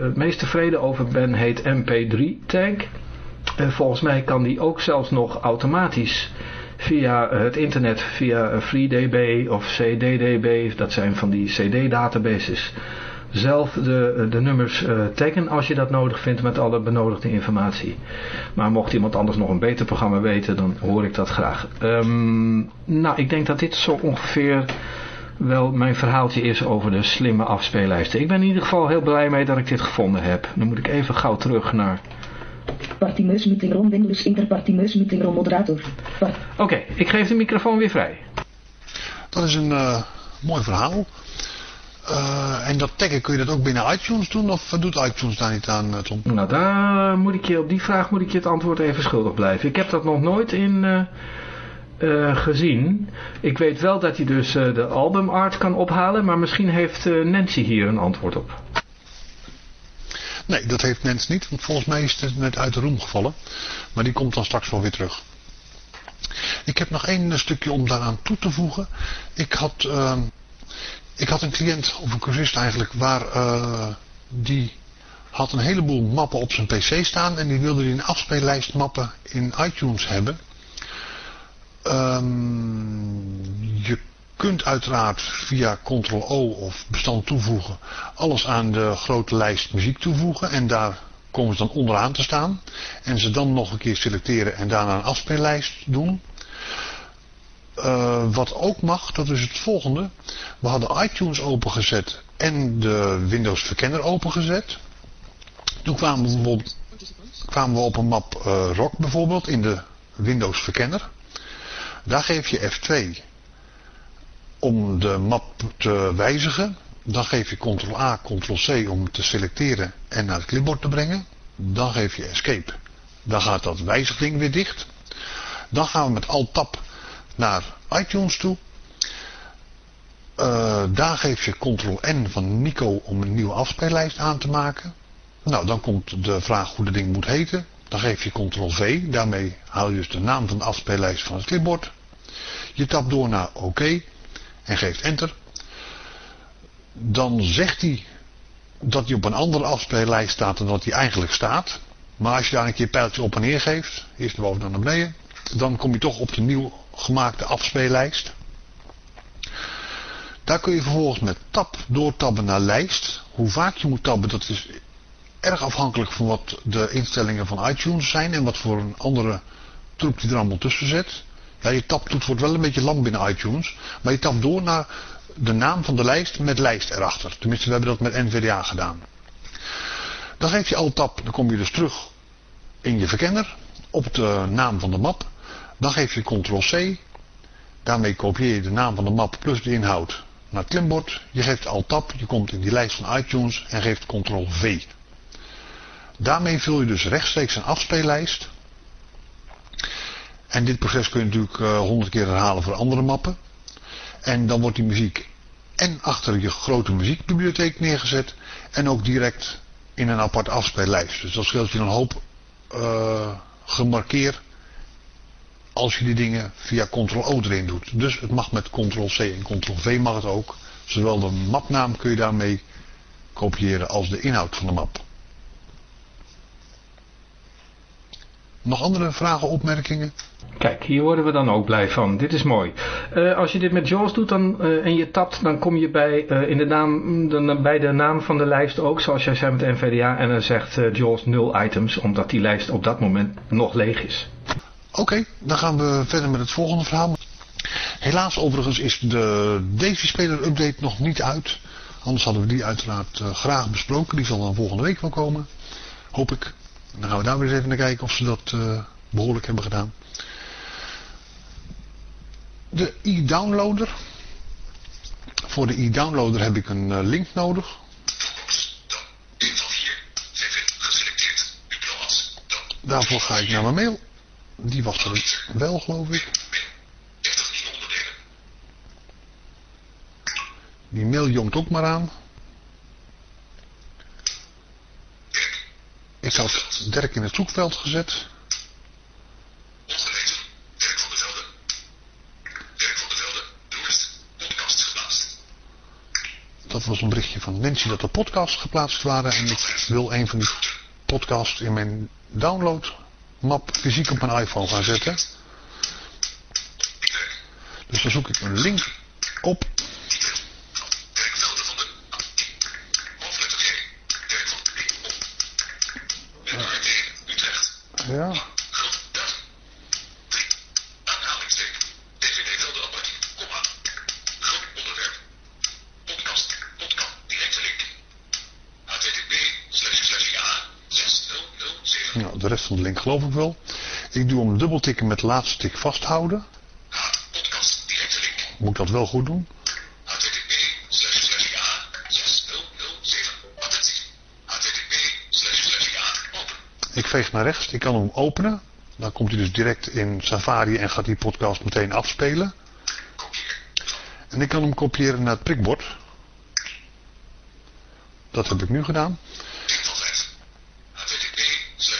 het meest tevreden over ben heet MP3 Tag. Volgens mij kan die ook zelfs nog automatisch via het internet, via FreeDB of CDDB, dat zijn van die CD-databases, zelf de, de nummers eh, taggen als je dat nodig vindt met alle benodigde informatie. Maar mocht iemand anders nog een beter programma weten, dan hoor ik dat graag. Ehm, nou, ik denk dat dit zo ongeveer wel mijn verhaaltje is over de slimme afspeellijsten. Ik ben in ieder geval heel blij mee dat ik dit gevonden heb. Dan moet ik even gauw terug naar... partimeus meeting rom Windows interpartimeus meeting rom moderator, Oké, ik geef de microfoon weer vrij. Dat is een eh, mooi verhaal. Eh, en dat taggen, kun je dat ook binnen iTunes doen? Of doet iTunes daar niet aan, eh, Tom? Nou, daar moet ik je, op die vraag moet ik je het antwoord even schuldig blijven. Ik heb dat nog nooit in eh, eh, gezien. Ik weet wel dat hij dus eh, de albumart kan ophalen, maar misschien heeft eh, Nancy hier een antwoord op. Nee, dat heeft Nens niet. Want volgens mij is het net uit de room gevallen. Maar die komt dan straks wel weer terug. Ik heb nog één eh, stukje om daaraan toe te voegen. Ik had, ehm, ik had een cliënt, of een cursist eigenlijk, waar eh, die had een heleboel mappen op zijn pc staan. En die wilde die in afspeellijst mappen in iTunes hebben. Ehm, je kunt uiteraard via Ctrl-O of bestand toevoegen alles aan de grote lijst muziek toevoegen en daar komen ze dan onderaan te staan en ze dan nog een keer selecteren en daarna een afspeellijst doen. Eh, wat ook mag, dat is het volgende. We hadden iTunes opengezet en de Windows verkenner opengezet. Toen kwamen we, bijvoorbeeld, kwamen we op een map eh, rock bijvoorbeeld in de Windows verkenner. Daar geef je F2 om de map te wijzigen. Dan geef je Ctrl-A, Ctrl-C om te selecteren en naar het clipboard te brengen. Dan geef je Escape. Dan gaat dat wijzigding weer dicht. Dan gaan we met Alt-Tab naar iTunes toe. Eh, daar geef je Ctrl-N van Nico om een nieuwe afspeellijst aan te maken. Nou, dan komt de vraag hoe de ding moet heten. Dan geef je Ctrl-V. Daarmee haal je dus de naam van de afspeellijst van het clipboard. Je tapt door naar OK. en geeft enter, dan zegt hij dat hij op een andere afspeellijst staat dan dat hij eigenlijk staat. Maar als je daar een keer pijltje op en neer geeft, eerst naar boven dan naar beneden, dan kom je toch op de nieuw gemaakte afspeellijst. Daar kun je vervolgens met tab doortabben naar lijst. Hoe vaak je moet tabben, dat is erg afhankelijk van wat de instellingen van iTunes zijn en wat voor een andere troep die er allemaal tussen zit. Ja, je wordt wel een beetje lang binnen iTunes, maar je tapt door naar de naam van de lijst met lijst erachter. Tenminste, we hebben dat met NVDA gedaan. Dan geef je al tab, dan kom je dus terug in je verkenner op de naam van de map. Dan geef je ctrl-c. Daarmee kopieer je de naam van de map plus de inhoud naar het klimbord. Je geeft alt-tab, je komt in die lijst van iTunes en geeft ctrl-v. Daarmee vul je dus rechtstreeks een afspeellijst. En dit proces kun je natuurlijk honderd keer herhalen voor andere mappen. En dan wordt die muziek en achter je grote muziekbibliotheek neergezet. En ook direct in een apart afspeellijst. Dus dat scheelt je een hoop uh, gemarkeerd als je die dingen via Ctrl-O erin doet. Dus het mag met Ctrl-C en Ctrl-V mag het ook. Zowel de mapnaam kun je daarmee kopiëren als de inhoud van de map. Nog andere vragen, opmerkingen? Kijk, hier worden we dan ook blij van. Dit is mooi. Uh, als je dit met JAWS doet dan, uh, en je tapt, dan kom je bij, uh, in de naam, bij de naam van de lijst ook, zoals jij zei met NVDA. En dan zegt JAWS 0 items, omdat die lijst op dat moment nog leeg is. Oké, okay, dan gaan we verder met het volgende verhaal. Helaas overigens is de Davy-speler update nog niet uit. Anders hadden we die uiteraard graag besproken. Die zal dan volgende week wel komen. Hoop ik. Dan gaan we daar weer eens even naar kijken of ze dat behoorlijk hebben gedaan de e-downloader. Voor de e-downloader heb ik een uh, link nodig. Daarvoor ga ik naar mijn mail. Die was er wel, geloof ik. Die mail jongt ook maar aan. Ik had Dirk in het zoekveld gezet. Dat was een berichtje van Nancy dat de podcasts geplaatst waren. En ik wil een van die podcasts in mijn download map fysiek op mijn iPhone gaan zetten. Dus dan zoek ik een link op. Ja. De van de link geloof ik wel. Ik doe hem dubbeltikken met laatste tik vasthouden. Moet ik dat wel goed doen? Ik veeg naar rechts, ik kan hem openen. Dan komt hij dus direct in Safari en gaat die podcast meteen afspelen. En ik kan hem kopiëren naar het prikbord. Dat heb ik nu gedaan.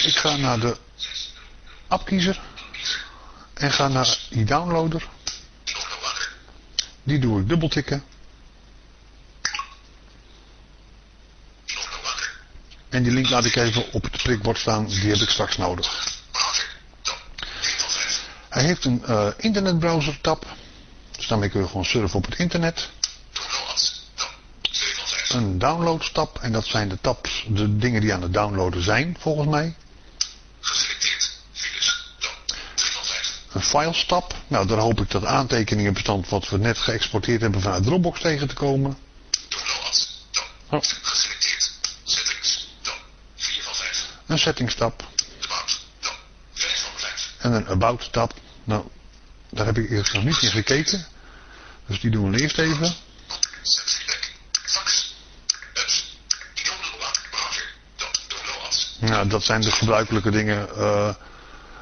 Ik ga naar de appkiezer en ga naar die downloader. Die doe ik dubbeltikken. En die link laat ik even op het prikbord staan, die heb ik straks nodig. Hij heeft een uh, internetbrowser tab. Dus daarmee kun je gewoon surfen op het internet. Een download tab. En dat zijn de tabs, de dingen die aan het downloaden zijn, volgens mij. Een files tab. Nou, daar hoop ik dat aantekeningenbestand wat we net geëxporteerd hebben vanuit Dropbox tegen te komen. Oh. Een settings tab. En een about tab. Nou, daar heb ik eerst nog niet in gekeken. Dus die doen we eerst even. Nou, dat zijn de gebruikelijke dingen. Uh,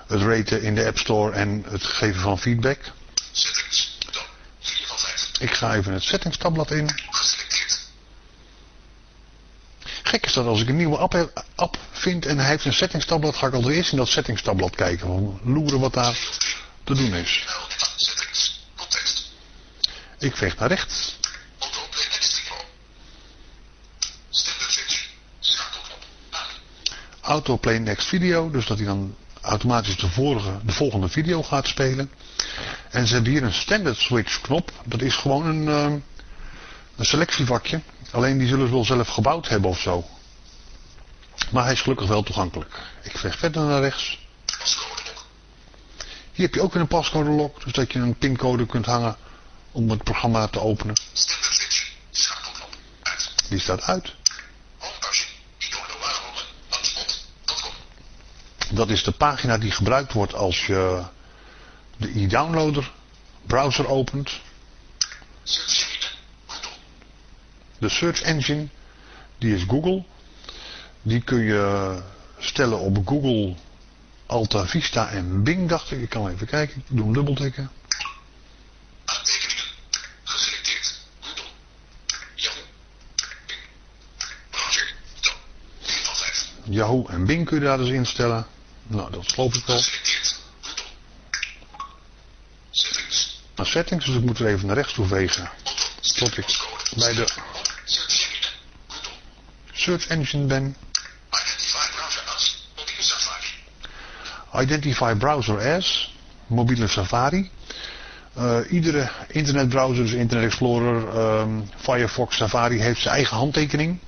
het raten in de App Store en het geven van feedback. Ik ga even het settings tabblad in. Gek is dat als ik een nieuwe app, app vind en hij heeft een settings tabblad, ga ik al eerst in dat settings tabblad kijken. Van loeren wat daar te doen is. Ik veeg naar rechts. Autoplay next video. Dus dat hij dan automatisch de, vorige, de volgende video gaat spelen. En ze hebben hier een standard switch knop. Dat is gewoon een, eh, een selectievakje. Alleen die zullen ze wel zelf gebouwd hebben of zo. Maar hij is gelukkig wel toegankelijk. Ik veeg verder naar rechts. Hier heb je ook weer een pascode lock. Dus dat je een pincode kunt hangen om het programma te openen. Die staat uit. Dat is de pagina die gebruikt wordt als je de e-downloader browser opent. De search engine, die is Google. Die kun je stellen op Google, Alta Vista en Bing, dacht ik. Ik kan even kijken. Ik doe een dubbeltikken. Aantekeningen. Geselecteerd. Google. Yahoo. Bing. Browser. Dan. 1 van 5. Yahoo en Bing kun je daar dus instellen. Nou, dat geloof ik wel. Naar settings, dus ik moet er even naar rechts toe vegen. Tot ik bij de Search engine. Ben. Identify browser as. Mobiele Safari. Eh, iedere internetbrowser, dus Internet Explorer, ehm, Firefox, Safari heeft zijn eigen handtekening.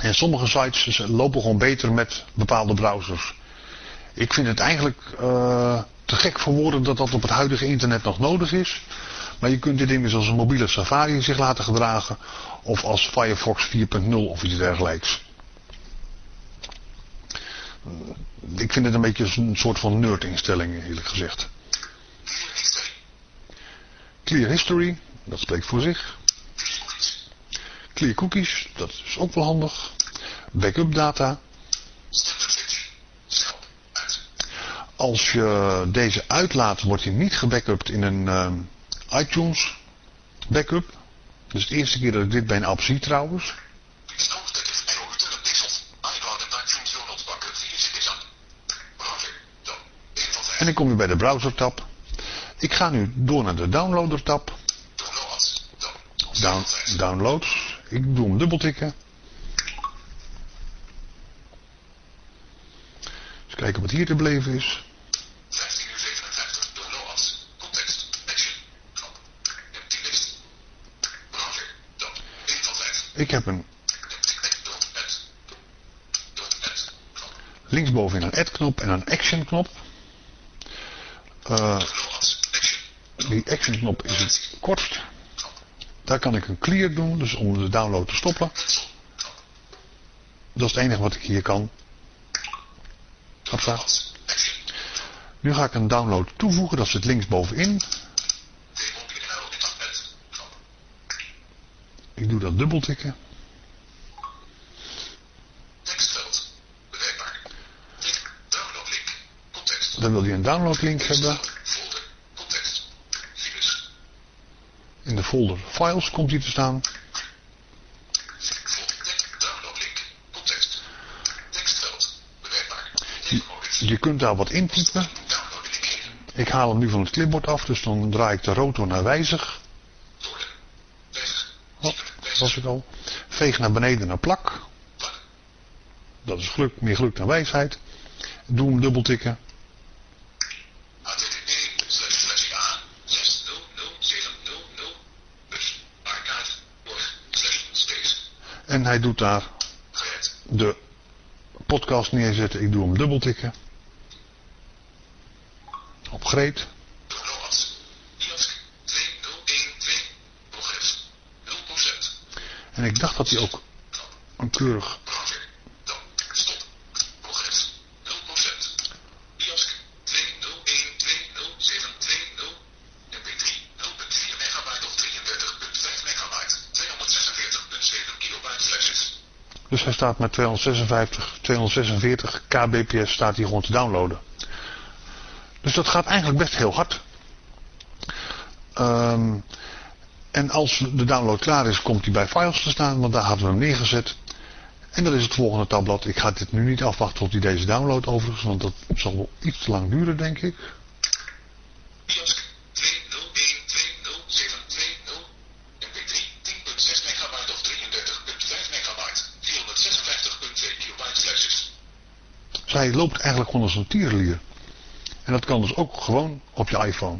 En sommige sites lopen gewoon beter met bepaalde browsers. Ik vind het eigenlijk eh, te gek voor woorden dat dat op het huidige internet nog nodig is. Maar je kunt dit ding dus als een mobiele Safari zich laten gedragen. Of als Firefox 4.0 of iets dergelijks. Ik vind het een beetje een soort van nerdinstelling eerlijk gezegd. Clear history. Dat spreekt voor zich. Clear Cookies, dat is ook wel handig. Backup data. Standard switch. Schelp. Uit. Als je deze uitlaat, wordt hij niet gebackupt in een ehm, iTunes backup. Dat is de eerste keer dat ik dit bij een app zie trouwens. En iTunes will not backup finish this up. Browser. Dan. 1 van 5. En ik kom weer bij de browser tab. Ik ga nu door naar de downloader tab. Downloads. Downloads. Ik doe hem dubbeltikken. Kijken wat hier te beleven is. 15 uur 57. Downloads. Context. Action. Knop. Empty list. Browser. Dan. 1 van 5. Ik heb een linksbovenin een add knop en een action knop. Eh, die action knop is kortst. Daar kan ik een clear doen, dus om de download te stoppen. Dat is het enige wat ik hier kan. Nu ga ik een download toevoegen, dat zit linksbovenin. Ik doe dat dubbeltikken. Tekstveld. Dan wil hij een downloadlink hebben. In de folder files komt hij te staan. Folder. Klik. Download link. Context. Tekstveld. Bewerkbaar. Je, kunt daar wat intypen. Ik haal hem nu van het clipboard af, dus dan draai ik de rotor naar wijzig. Wat was ik al? Veeg naar beneden naar plak. Dat is geluk, meer geluk dan wijsheid. Doe hem dubbeltikken. http slash slash a 600700 bus archive org slash space En hij doet daar de podcast neerzetten. Ik doe hem dubbeltikken. Op greet. downloads kiosk 2012 progress 0% En ik dacht dat hij ook een keurig... browser dan stop. Progress 0% kiosk 20120720 mp3 0.4 megabyte of 33.5 megabyte. 246.7 kilobyte flashes. Dus hij staat met 256, 246 kbps staat hij gewoon te downloaden. Dus dat gaat eigenlijk best heel hard. Ehm, en als de download klaar is, komt hij bij files te staan, want daar hadden we hem neergezet. En dat is het volgende tabblad. Ik ga dit nu niet afwachten tot hij deze download overigens, want dat zal wel iets te lang duren, denk ik. Zij loopt eigenlijk onder zo'n tierenlier. En dat kan dus ook gewoon op je iPhone.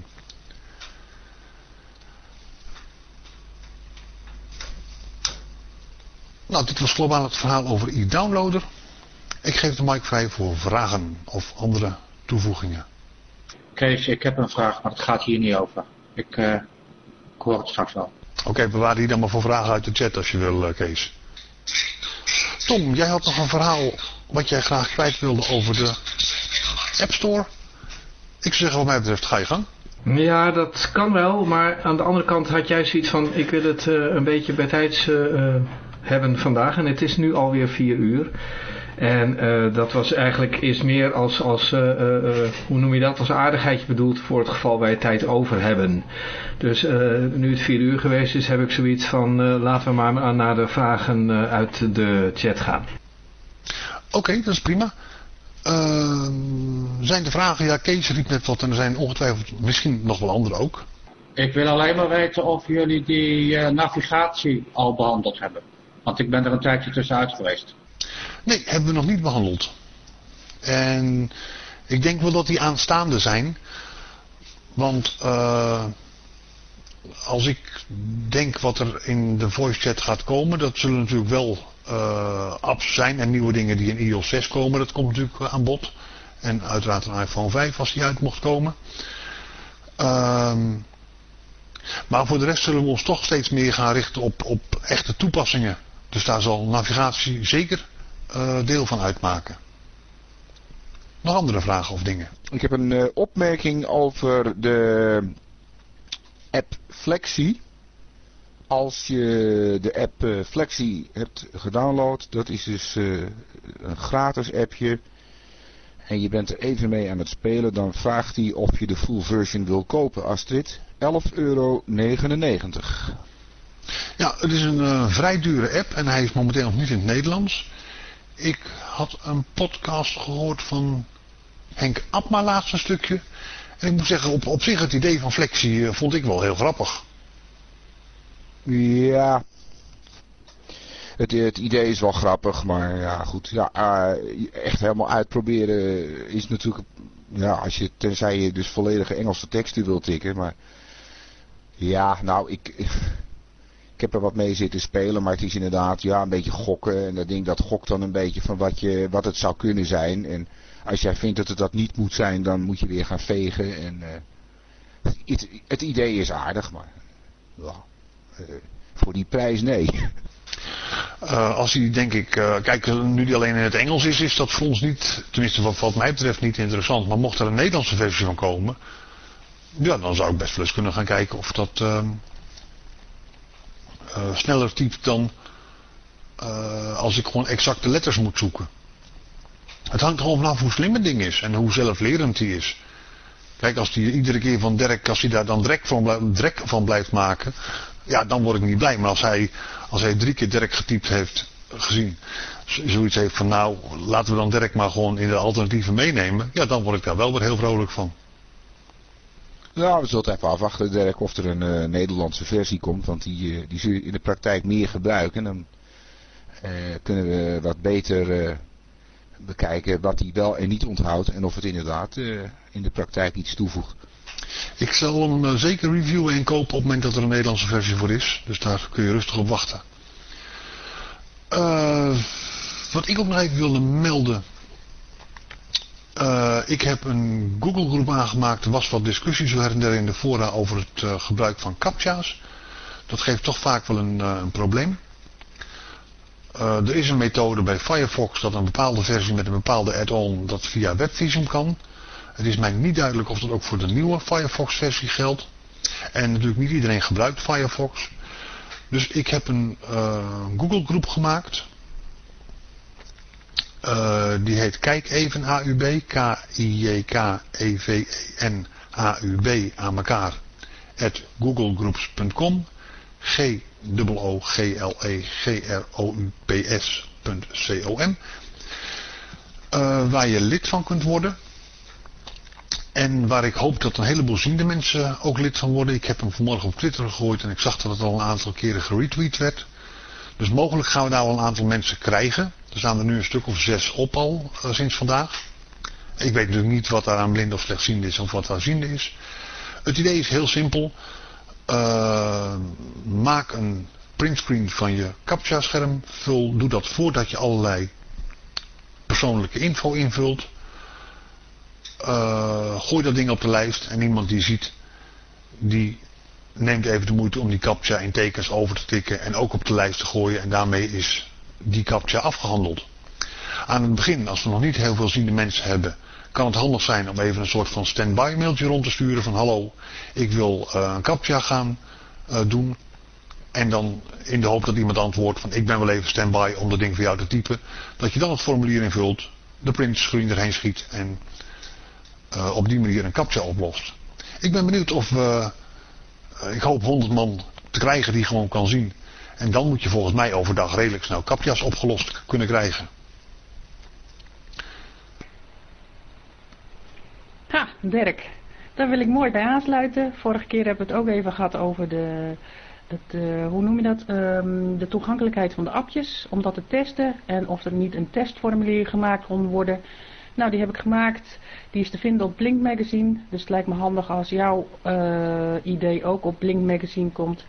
Nou, dit was globaal het verhaal over e-downloader. Ik geef de mic vrij voor vragen of andere toevoegingen. Kees, ik heb een vraag, maar het gaat hier niet over. Ik, uh, ik hoor het straks wel. Oké, we waren hier dan maar voor vragen uit de chat als je wil, uh, Kees. Tom, jij had nog een verhaal wat jij graag kwijt wilde over de App Store. Ik zeg wat mij betreft, ga je gang. Ja, dat kan wel, maar aan de andere kant had jij zoiets van, ik wil het uh, een beetje bij tijds uh, hebben vandaag en het is nu alweer vier uur. En uh, dat was eigenlijk is meer als, als uh, uh, hoe noem je dat, als aardigheidje bedoeld voor het geval wij tijd over hebben. Dus nu het vier uur geweest is, heb ik zoiets van laten we maar naar de vragen uit de chat gaan. Oké, okay, dat is prima. Ehm, zijn de vragen, ja Kees riep net wat en er zijn ongetwijfeld misschien nog wel andere ook. Ik wil alleen maar weten of jullie die navigatie al behandeld hebben. Want ik ben er een tijdje tussenuit geweest. Nee, hebben we nog niet behandeld. En ik denk wel dat die aanstaande zijn. Want uh, als ik denk wat er in de voice chat gaat komen, dat zullen natuurlijk wel uh, apps zijn en nieuwe dingen die in iOS 6 komen. Dat komt natuurlijk aan bod. En uiteraard een iPhone 5 als die uit mocht komen. Um, maar voor de rest zullen we ons toch steeds meer gaan richten op, op echte toepassingen. Dus daar zal navigatie zeker uh, deel van uitmaken. Nog andere vragen of dingen? Ik heb een opmerking over de app Flexi. Als je de app uh, Flexi hebt gedownload, dat is dus een gratis appje. En je bent er even mee aan het spelen, dan vraagt hij of je de full version wil kopen, Astrid. 11,99 euro. Ja, het is een uh, vrij dure app en hij is momenteel nog niet in het Nederlands. Ik had een podcast gehoord van Henk Abma laatst een stukje. En ik moet zeggen, op, zich het idee van flexie uh, vond ik wel heel grappig. Ja. Het, idee is wel grappig, maar ja goed. Ja, uh, echt helemaal uitproberen is natuurlijk... Ja, als je, tenzij je dus volledige Engelse teksten wilt tikken, maar... Ja, nou, ik... Ik heb er wat mee zitten spelen, maar het is inderdaad ja, een beetje gokken. En dat ding dat gokt dan een beetje van wat, je, wat het zou kunnen zijn. En als jij vindt dat het dat niet moet zijn, dan moet je weer gaan vegen. En, uh, het, het, idee is aardig, maar ja, voor die prijs nee. Uh, als hij denk ik, kijk nu die alleen in het Engels is, is dat ons niet, tenminste wat, mij betreft niet interessant. Maar mocht er een Nederlandse versie van komen, ja dan zou ik best wel eens kunnen gaan kijken of dat ehm, sneller typt dan als ik gewoon exacte letters moet zoeken. Het hangt gewoon vanaf hoe slim het ding is en hoe zelflerend die is. Kijk, als die iedere keer van Dirk, als hij daar dan drek van, drek van blijft maken, ja, dan word ik niet blij. Maar als hij, als hij drie keer Dirk getypt heeft gezien, zoiets heeft van nou, laten we dan Dirk maar gewoon in de alternatieven meenemen, ja, dan word ik daar wel weer heel vrolijk van. Nou, we zullen even afwachten, Dirk, of er een uh, Nederlandse versie komt. Want die, uh, die zul je in de praktijk meer gebruiken. Dan uh, kunnen we wat beter bekijken wat hij wel en niet onthoudt. En of het inderdaad in de praktijk iets toevoegt. Ik zal hem zeker reviewen en kopen op het moment dat er een Nederlandse versie voor is. Dus daar kun je rustig op wachten. wat ik ook nog even wilde melden. Uh, ik heb een Google groep aangemaakt. Er was wat discussie zo in de fora over het gebruik van captcha's. Dat geeft toch vaak wel een, een probleem. er is een methode bij Firefox dat een bepaalde versie met een bepaalde add-on dat via WebVisum kan. Het is mij niet duidelijk of dat ook voor de nieuwe Firefox versie geldt. En natuurlijk niet iedereen gebruikt Firefox. Dus ik heb een Google groep gemaakt. Uh, die heet Kijk even AUB. K-I-J-K-E-V-E-N A-U-B aan elkaar. At googlegroups.com G-O-O-G-L-E-G-R-O-U-P-S.com uh, Waar je lid van kunt worden. En waar ik hoop dat een heleboel ziende mensen ook lid van worden. Ik heb hem vanmorgen op Twitter gegooid en ik zag dat het al een aantal keren geretweet werd. Dus mogelijk gaan we daar wel een aantal mensen krijgen. Er staan er nu een stuk of zes op al eh, sinds vandaag. Ik weet natuurlijk niet wat daar aan blind of slechtziende is of wat aanziende is. Het idee is heel simpel. Uh, maak een printscreen van je CAPTCHA scherm. Vul, doe dat voordat je allerlei persoonlijke info invult. Uh, gooi dat ding op de lijst en iemand die ziet, die neemt even de moeite om die CAPTCHA in tekens over te tikken en ook op de lijst te gooien. En daarmee is die CAPTCHA afgehandeld. Aan het begin, als we nog niet heel veel ziende mensen hebben, kan het handig zijn om even een soort van stand-by mailtje rond te sturen van hallo, ik wil uh, een CAPTCHA gaan uh, doen. En dan in de hoop dat iemand antwoordt van ik ben wel even stand-by om dat ding voor jou te typen. Dat je dan het formulier invult, de printscreen erheen schiet en uh, op die manier een CAPTCHA oplost. Ik ben benieuwd of we, ik hoop 100 man te krijgen die gewoon kan zien. En dan moet je volgens mij overdag redelijk snel CAPTCHA's opgelost kunnen krijgen. Ha, Dirk. Daar wil ik mooi bij aansluiten. Vorige keer hebben we het ook even gehad over de, hoe noem je dat, um, de toegankelijkheid van de appjes. Om dat te testen en of er niet een testformulier gemaakt kon worden. Nou, die heb ik gemaakt. Die is te vinden op Blink Magazine. Dus het lijkt me handig als jouw uh, idee ook op Blink Magazine komt.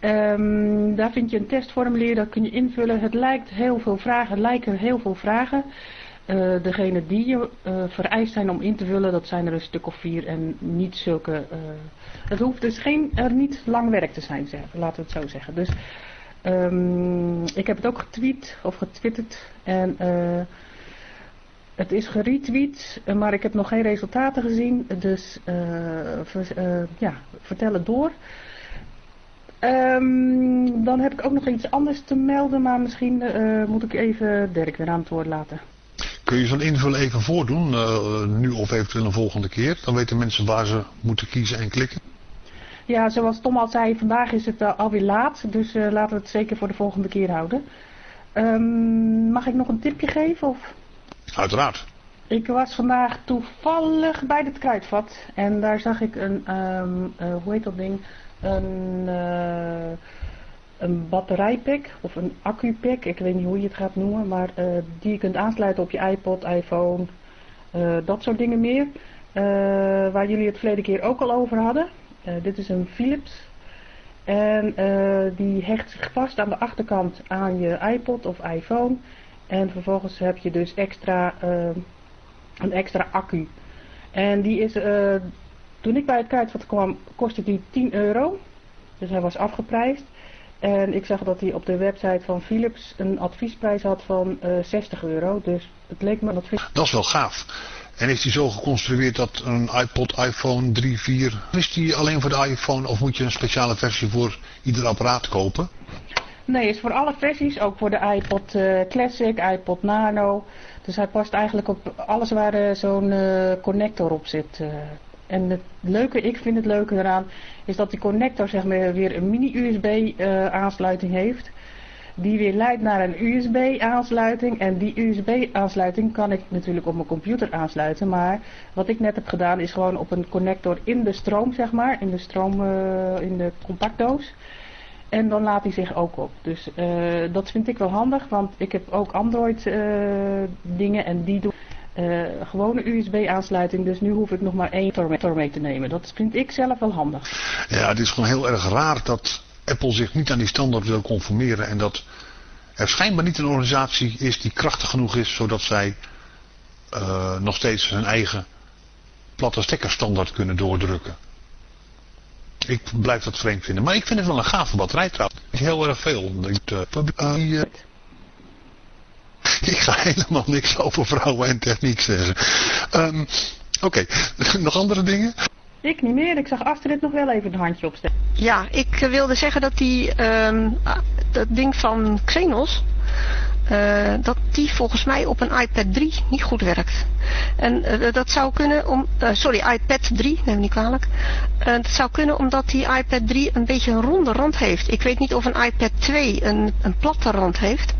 Um, daar vind je een testformulier, dat kun je invullen. Het lijkt heel veel vragen, het lijken heel veel vragen. Uh, degene die je uh, vereist zijn om in te vullen, dat zijn er een stuk of vier en niet zulke... Het hoeft dus geen, er niet lang werk te zijn, zeg, laten we het zo zeggen. Dus um, ik heb het ook getweet of getwitterd en het is geretweet, maar ik heb nog geen resultaten gezien. Dus ver, ja, vertel het door. Um, dan heb ik ook nog iets anders te melden, maar misschien moet ik even Dirk weer aan het woord laten. Kun je zo'n invul even voordoen, uh, nu of eventueel een volgende keer? Dan weten mensen waar ze moeten kiezen en klikken. Ja, zoals Tom al zei, vandaag is het uh, alweer laat, dus uh, laten we het zeker voor de volgende keer houden. Um, mag ik nog een tipje geven? Of? Uiteraard. Ik was vandaag toevallig bij het kruidvat en daar zag ik een, um, hoe heet dat ding, een een batterijpack of een accupack, ik weet niet hoe je het gaat noemen, maar uh, die je kunt aansluiten op je iPod, iPhone, uh, dat soort dingen meer. Uh, waar jullie het verleden keer ook al over hadden. dit is een Philips. En die hecht zich vast aan de achterkant aan je iPod of iPhone. En vervolgens heb je dus extra, een extra accu. En die is, toen ik bij het kruidvat kwam, kostte die 10 euro. Dus hij was afgeprijsd. En ik zag dat hij op de website van Philips een adviesprijs had van uh, 60 euro. Dus het leek me een advies. Dat is wel gaaf. En is die zo geconstrueerd dat een iPod, iPhone 3, 4... Is die alleen voor de iPhone of moet je een speciale versie voor ieder apparaat kopen? Nee, is voor alle versies. Ook voor de iPod uh, Classic, iPod Nano. Dus hij past eigenlijk op alles waar uh, zo'n uh, connector op zit. En het leuke, ik vind het leuke eraan, is dat die connector zeg maar weer een mini-USB aansluiting heeft. Die weer leidt naar een USB aansluiting. En die USB aansluiting kan ik natuurlijk op mijn computer aansluiten. Maar wat ik net heb gedaan is gewoon op een connector in de stroom zeg maar. In de stroom, in de compactdoos. En dan laat hij zich ook op. Dus uh, dat vind ik wel handig. Want ik heb ook Android dingen en die doen uh, gewone USB-aansluiting. Dus nu hoef ik nog maar één tormentor mee te nemen. Dat vind ik zelf wel handig. Ja, het is gewoon heel erg raar dat Apple zich niet aan die standaard wil conformeren. En dat er schijnbaar niet een organisatie is die krachtig genoeg is. Zodat zij nog steeds hun eigen platte stekkerstandaard kunnen doordrukken. Ik blijf dat vreemd vinden. Maar ik vind het wel een gave batterij trouwens. Heel erg veel. Uh, ik ga helemaal niks over vrouwen en techniek zeggen. Um, Oké, okay. nog andere dingen? Ik niet meer. Ik zag Astrid nog wel even een handje opsteken. Ja, ik wilde zeggen dat die, um, dat ding van Xenos, uh, dat die volgens mij op een iPad 3 niet goed werkt. En uh, dat zou kunnen om, uh, sorry, iPad 3, neem me niet kwalijk. dat zou kunnen omdat die iPad 3 een beetje een ronde rand heeft. Ik weet niet of een iPad 2 een, een platte rand heeft.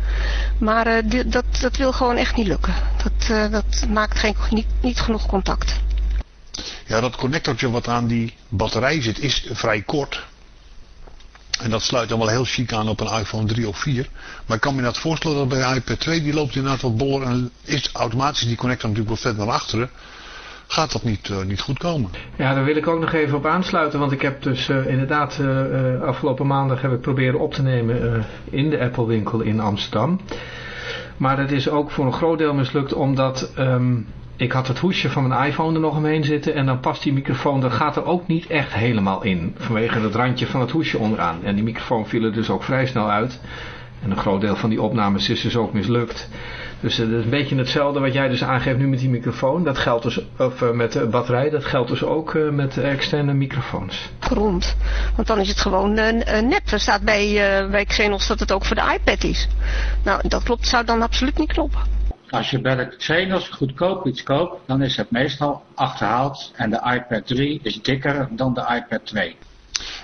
Maar dat, dat wil gewoon echt niet lukken. Dat, dat maakt geen, niet, niet genoeg contact. Ja, dat connectortje wat aan die batterij zit is vrij kort. En dat sluit wel heel chic aan op een iPhone 3 of 4. Maar ik kan me inderdaad voorstellen dat bij iPad 2, die loopt inderdaad wat boller en is automatisch die connector natuurlijk wat verder naar achteren. Gaat dat niet, uh, niet goed komen? Ja, daar wil ik ook nog even op aansluiten, want ik heb dus uh, inderdaad uh, afgelopen maandag heb ik proberen op te nemen in de Apple winkel in Amsterdam. Maar dat is ook voor een groot deel mislukt omdat um, ik had het hoesje van mijn iPhone er nog omheen zitten en dan past die microfoon, dat gaat er ook niet echt helemaal in. Vanwege het randje van het hoesje onderaan. En die microfoon viel er dus ook vrij snel uit. En een groot deel van die opnames is dus ook mislukt. Dus het is een beetje hetzelfde wat jij dus aangeeft nu met die microfoon. Dat geldt dus, of uh, met de batterij, dat geldt dus ook uh, met externe microfoons. Rond. Want dan is het gewoon uh, nep. Er staat bij, bij Xenos dat het ook voor de iPad is. Nou, dat klopt, zou dan absoluut niet kloppen. Als je bij de Xenos goedkoop iets koopt, dan is het meestal achterhaald. En de iPad 3 is dikker dan de iPad 2.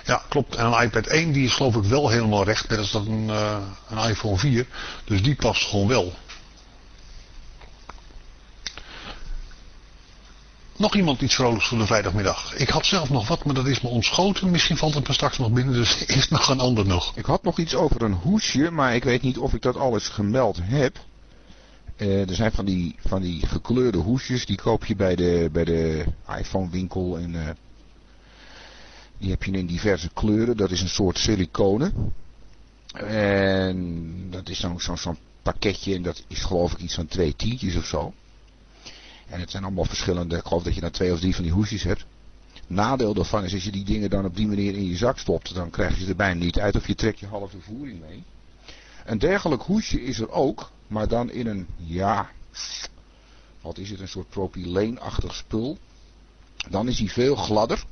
Ja, klopt. En een iPad 1 die is geloof ik wel helemaal recht, net als dat een, uh, een iPhone 4. Dus die past gewoon wel. Nog iemand iets vrolijks voor de vrijdagmiddag? Ik had zelf nog wat, maar dat is me ontschoten. Misschien valt het me straks nog binnen, dus is nog een ander nog. Ik had nog iets over een hoesje, maar ik weet niet of ik dat alles gemeld heb. Uh, er zijn van die, van die gekleurde hoesjes, die koop je bij de, bij de iPhone winkel en uh, die heb je in diverse kleuren. Dat is een soort siliconen. En dat is zo'n zo pakketje en dat is geloof ik iets van twee tientjes of zo. En het zijn allemaal verschillende, ik geloof dat je dan twee of drie van die hoesjes hebt. Nadeel daarvan is als je die dingen dan op die manier in je zak stopt, dan krijg je ze er bijna niet uit of je trekt je halve voering mee. Een dergelijk hoesje is er ook, maar dan in een, ja, wat is het, een soort propyleenachtig spul. Dan is hij veel gladder,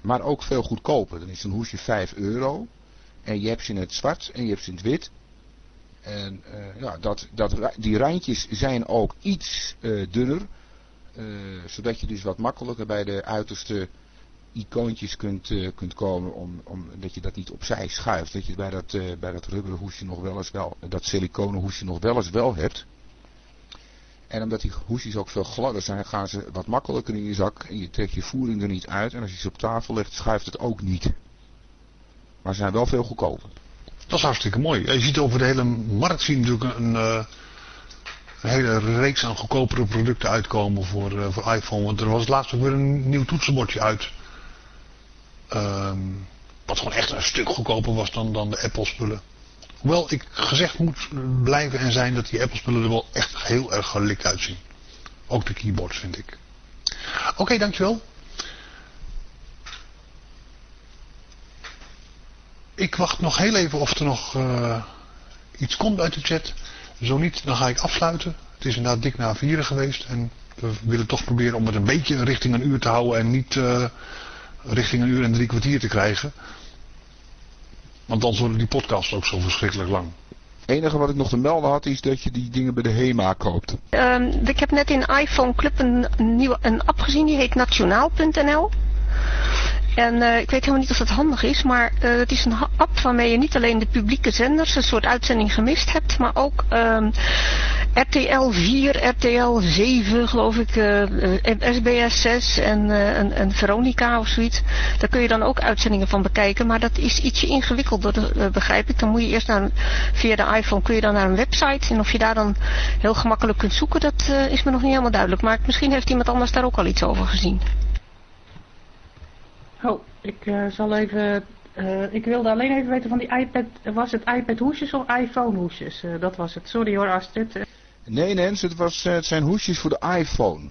maar ook veel goedkoper. Dan is een hoesje 5 euro en je hebt ze in het zwart en je hebt ze in het wit. En uh, ja, dat, dat, die randjes zijn ook iets uh, dunner, uh, zodat je dus wat makkelijker bij de uiterste icoontjes kunt, uh, kunt komen, om, om, dat je dat niet opzij schuift. Dat je bij dat, uh, bij dat rubberen hoesje nog wel eens wel, dat siliconen hoesje nog wel eens wel hebt. En omdat die hoesjes ook veel gladder zijn, gaan ze wat makkelijker in je zak. En je trekt je voering er niet uit. En als je ze op tafel legt, schuift het ook niet. Maar ze zijn wel veel goedkoper. Dat is hartstikke mooi. Je ziet over de hele markt zien natuurlijk een, een hele reeks aan goedkopere producten uitkomen voor, voor iPhone. Want er was laatst ook weer een nieuw toetsenbordje uit. Um, wat gewoon echt een stuk goedkoper was dan, dan de Apple spullen. Hoewel ik gezegd moet blijven en zijn dat die Apple spullen er wel echt heel erg gelikt uitzien. Ook de keyboards vind ik. Oké, dankjewel. Ik wacht nog heel even of er nog uh, iets komt uit de chat. Zo niet, dan ga ik afsluiten. Het is inderdaad dik na vieren geweest. En we willen toch proberen om het een beetje richting een uur te houden. En niet uh, richting een uur en drie kwartier te krijgen. Want dan worden die podcasts ook zo verschrikkelijk lang. Het enige wat ik nog te melden had is dat je die dingen bij de HEMA koopt. Um, ik heb net in iPhone Club een, een, nieuwe, een app gezien, die heet nationaal.nl. En uh, ik weet helemaal niet of dat handig is, maar uh, het is een app waarmee je niet alleen de publieke zenders, een soort uitzending gemist hebt, maar ook RTL 4, RTL 7 geloof ik, SBS 6 en, en, en, Veronica of zoiets. Daar kun je dan ook uitzendingen van bekijken, maar dat is ietsje ingewikkelder, begrijp ik. Dan moet je eerst naar, via de iPhone kun je dan naar een website en of je daar dan heel gemakkelijk kunt zoeken, dat is me nog niet helemaal duidelijk. Maar misschien heeft iemand anders daar ook al iets over gezien. Oh, ik uh, zal even... Uh, ik wilde alleen even weten van die iPad... Was het iPad hoesjes of iPhone hoesjes? Uh, dat was het. Sorry hoor Astrid. Nee Nens, het, was, het zijn hoesjes voor de iPhone.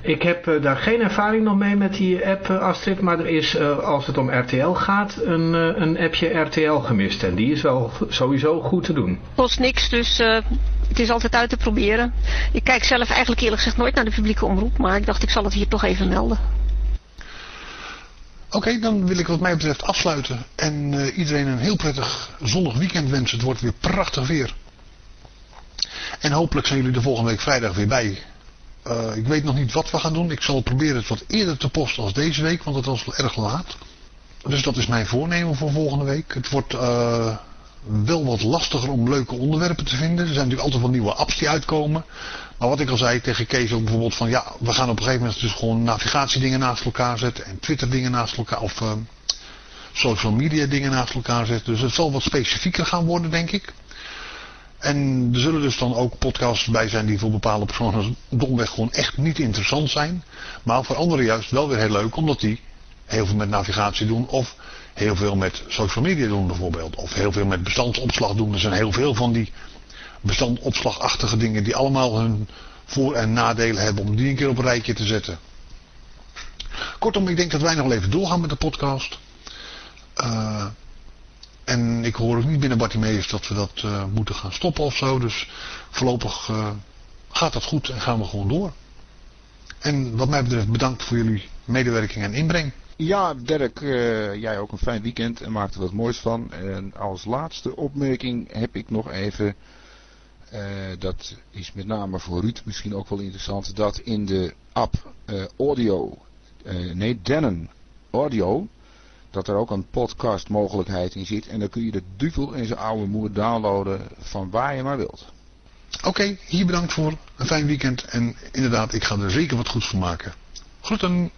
Ik heb uh, daar geen ervaring nog mee met die app uh, Astrid, maar er is, uh, als het om RTL gaat, een, een appje RTL gemist. En die is wel sowieso goed te doen. Kost niks, dus het is altijd uit te proberen. Ik kijk zelf eigenlijk eerlijk gezegd nooit naar de publieke omroep, maar ik dacht ik zal het hier toch even melden. Oké, dan wil ik wat mij betreft afsluiten. En uh, iedereen een heel prettig zonnig weekend wensen. Het wordt weer prachtig weer. En hopelijk zijn jullie de volgende week vrijdag weer bij. Uh, ik weet nog niet wat we gaan doen. Ik zal proberen het wat eerder te posten als deze week, want het was wel erg laat. Dus dat is mijn voornemen voor volgende week. Het wordt uh, wel wat lastiger om leuke onderwerpen te vinden. Er zijn natuurlijk altijd wel nieuwe apps die uitkomen. Maar wat ik al zei tegen Kees ook bijvoorbeeld van ja, we gaan op een gegeven moment dus gewoon navigatiedingen naast elkaar zetten en Twitter dingen naast elkaar of uh, social media dingen naast elkaar zetten. Dus het zal wat specifieker gaan worden, denk ik. En er zullen dus dan ook podcasts bij zijn die voor bepaalde personen domweg gewoon echt niet interessant zijn. Maar voor anderen juist wel weer heel leuk, omdat die heel veel met navigatie doen of heel veel met social media doen bijvoorbeeld. Of heel veel met bestandsopslag doen. Er zijn heel veel van die bestandopslagachtige dingen die allemaal hun voor- en nadelen hebben om die een keer op een rijtje te zetten. Kortom, ik denk dat wij nog wel even doorgaan met de podcast. Uh, en ik hoor ook niet binnen Bartimeus dat we dat uh, moeten gaan stoppen of zo. Dus voorlopig uh, gaat dat goed en gaan we gewoon door. En wat mij betreft bedankt voor jullie medewerking en inbreng. Ja, Dirk, jij ook een fijn weekend en maak er wat moois van. En als laatste opmerking heb ik nog even, dat is met name voor Ruud misschien ook wel interessant, dat in de app Audio, nee Denon Audio, dat er ook een podcast mogelijkheid in zit. En dan kun je de duvel in zijn oude moer downloaden van waar je maar wilt. Oké, hier bedankt voor. Een fijn weekend. En inderdaad, ik ga er zeker wat goeds van maken. Groeten.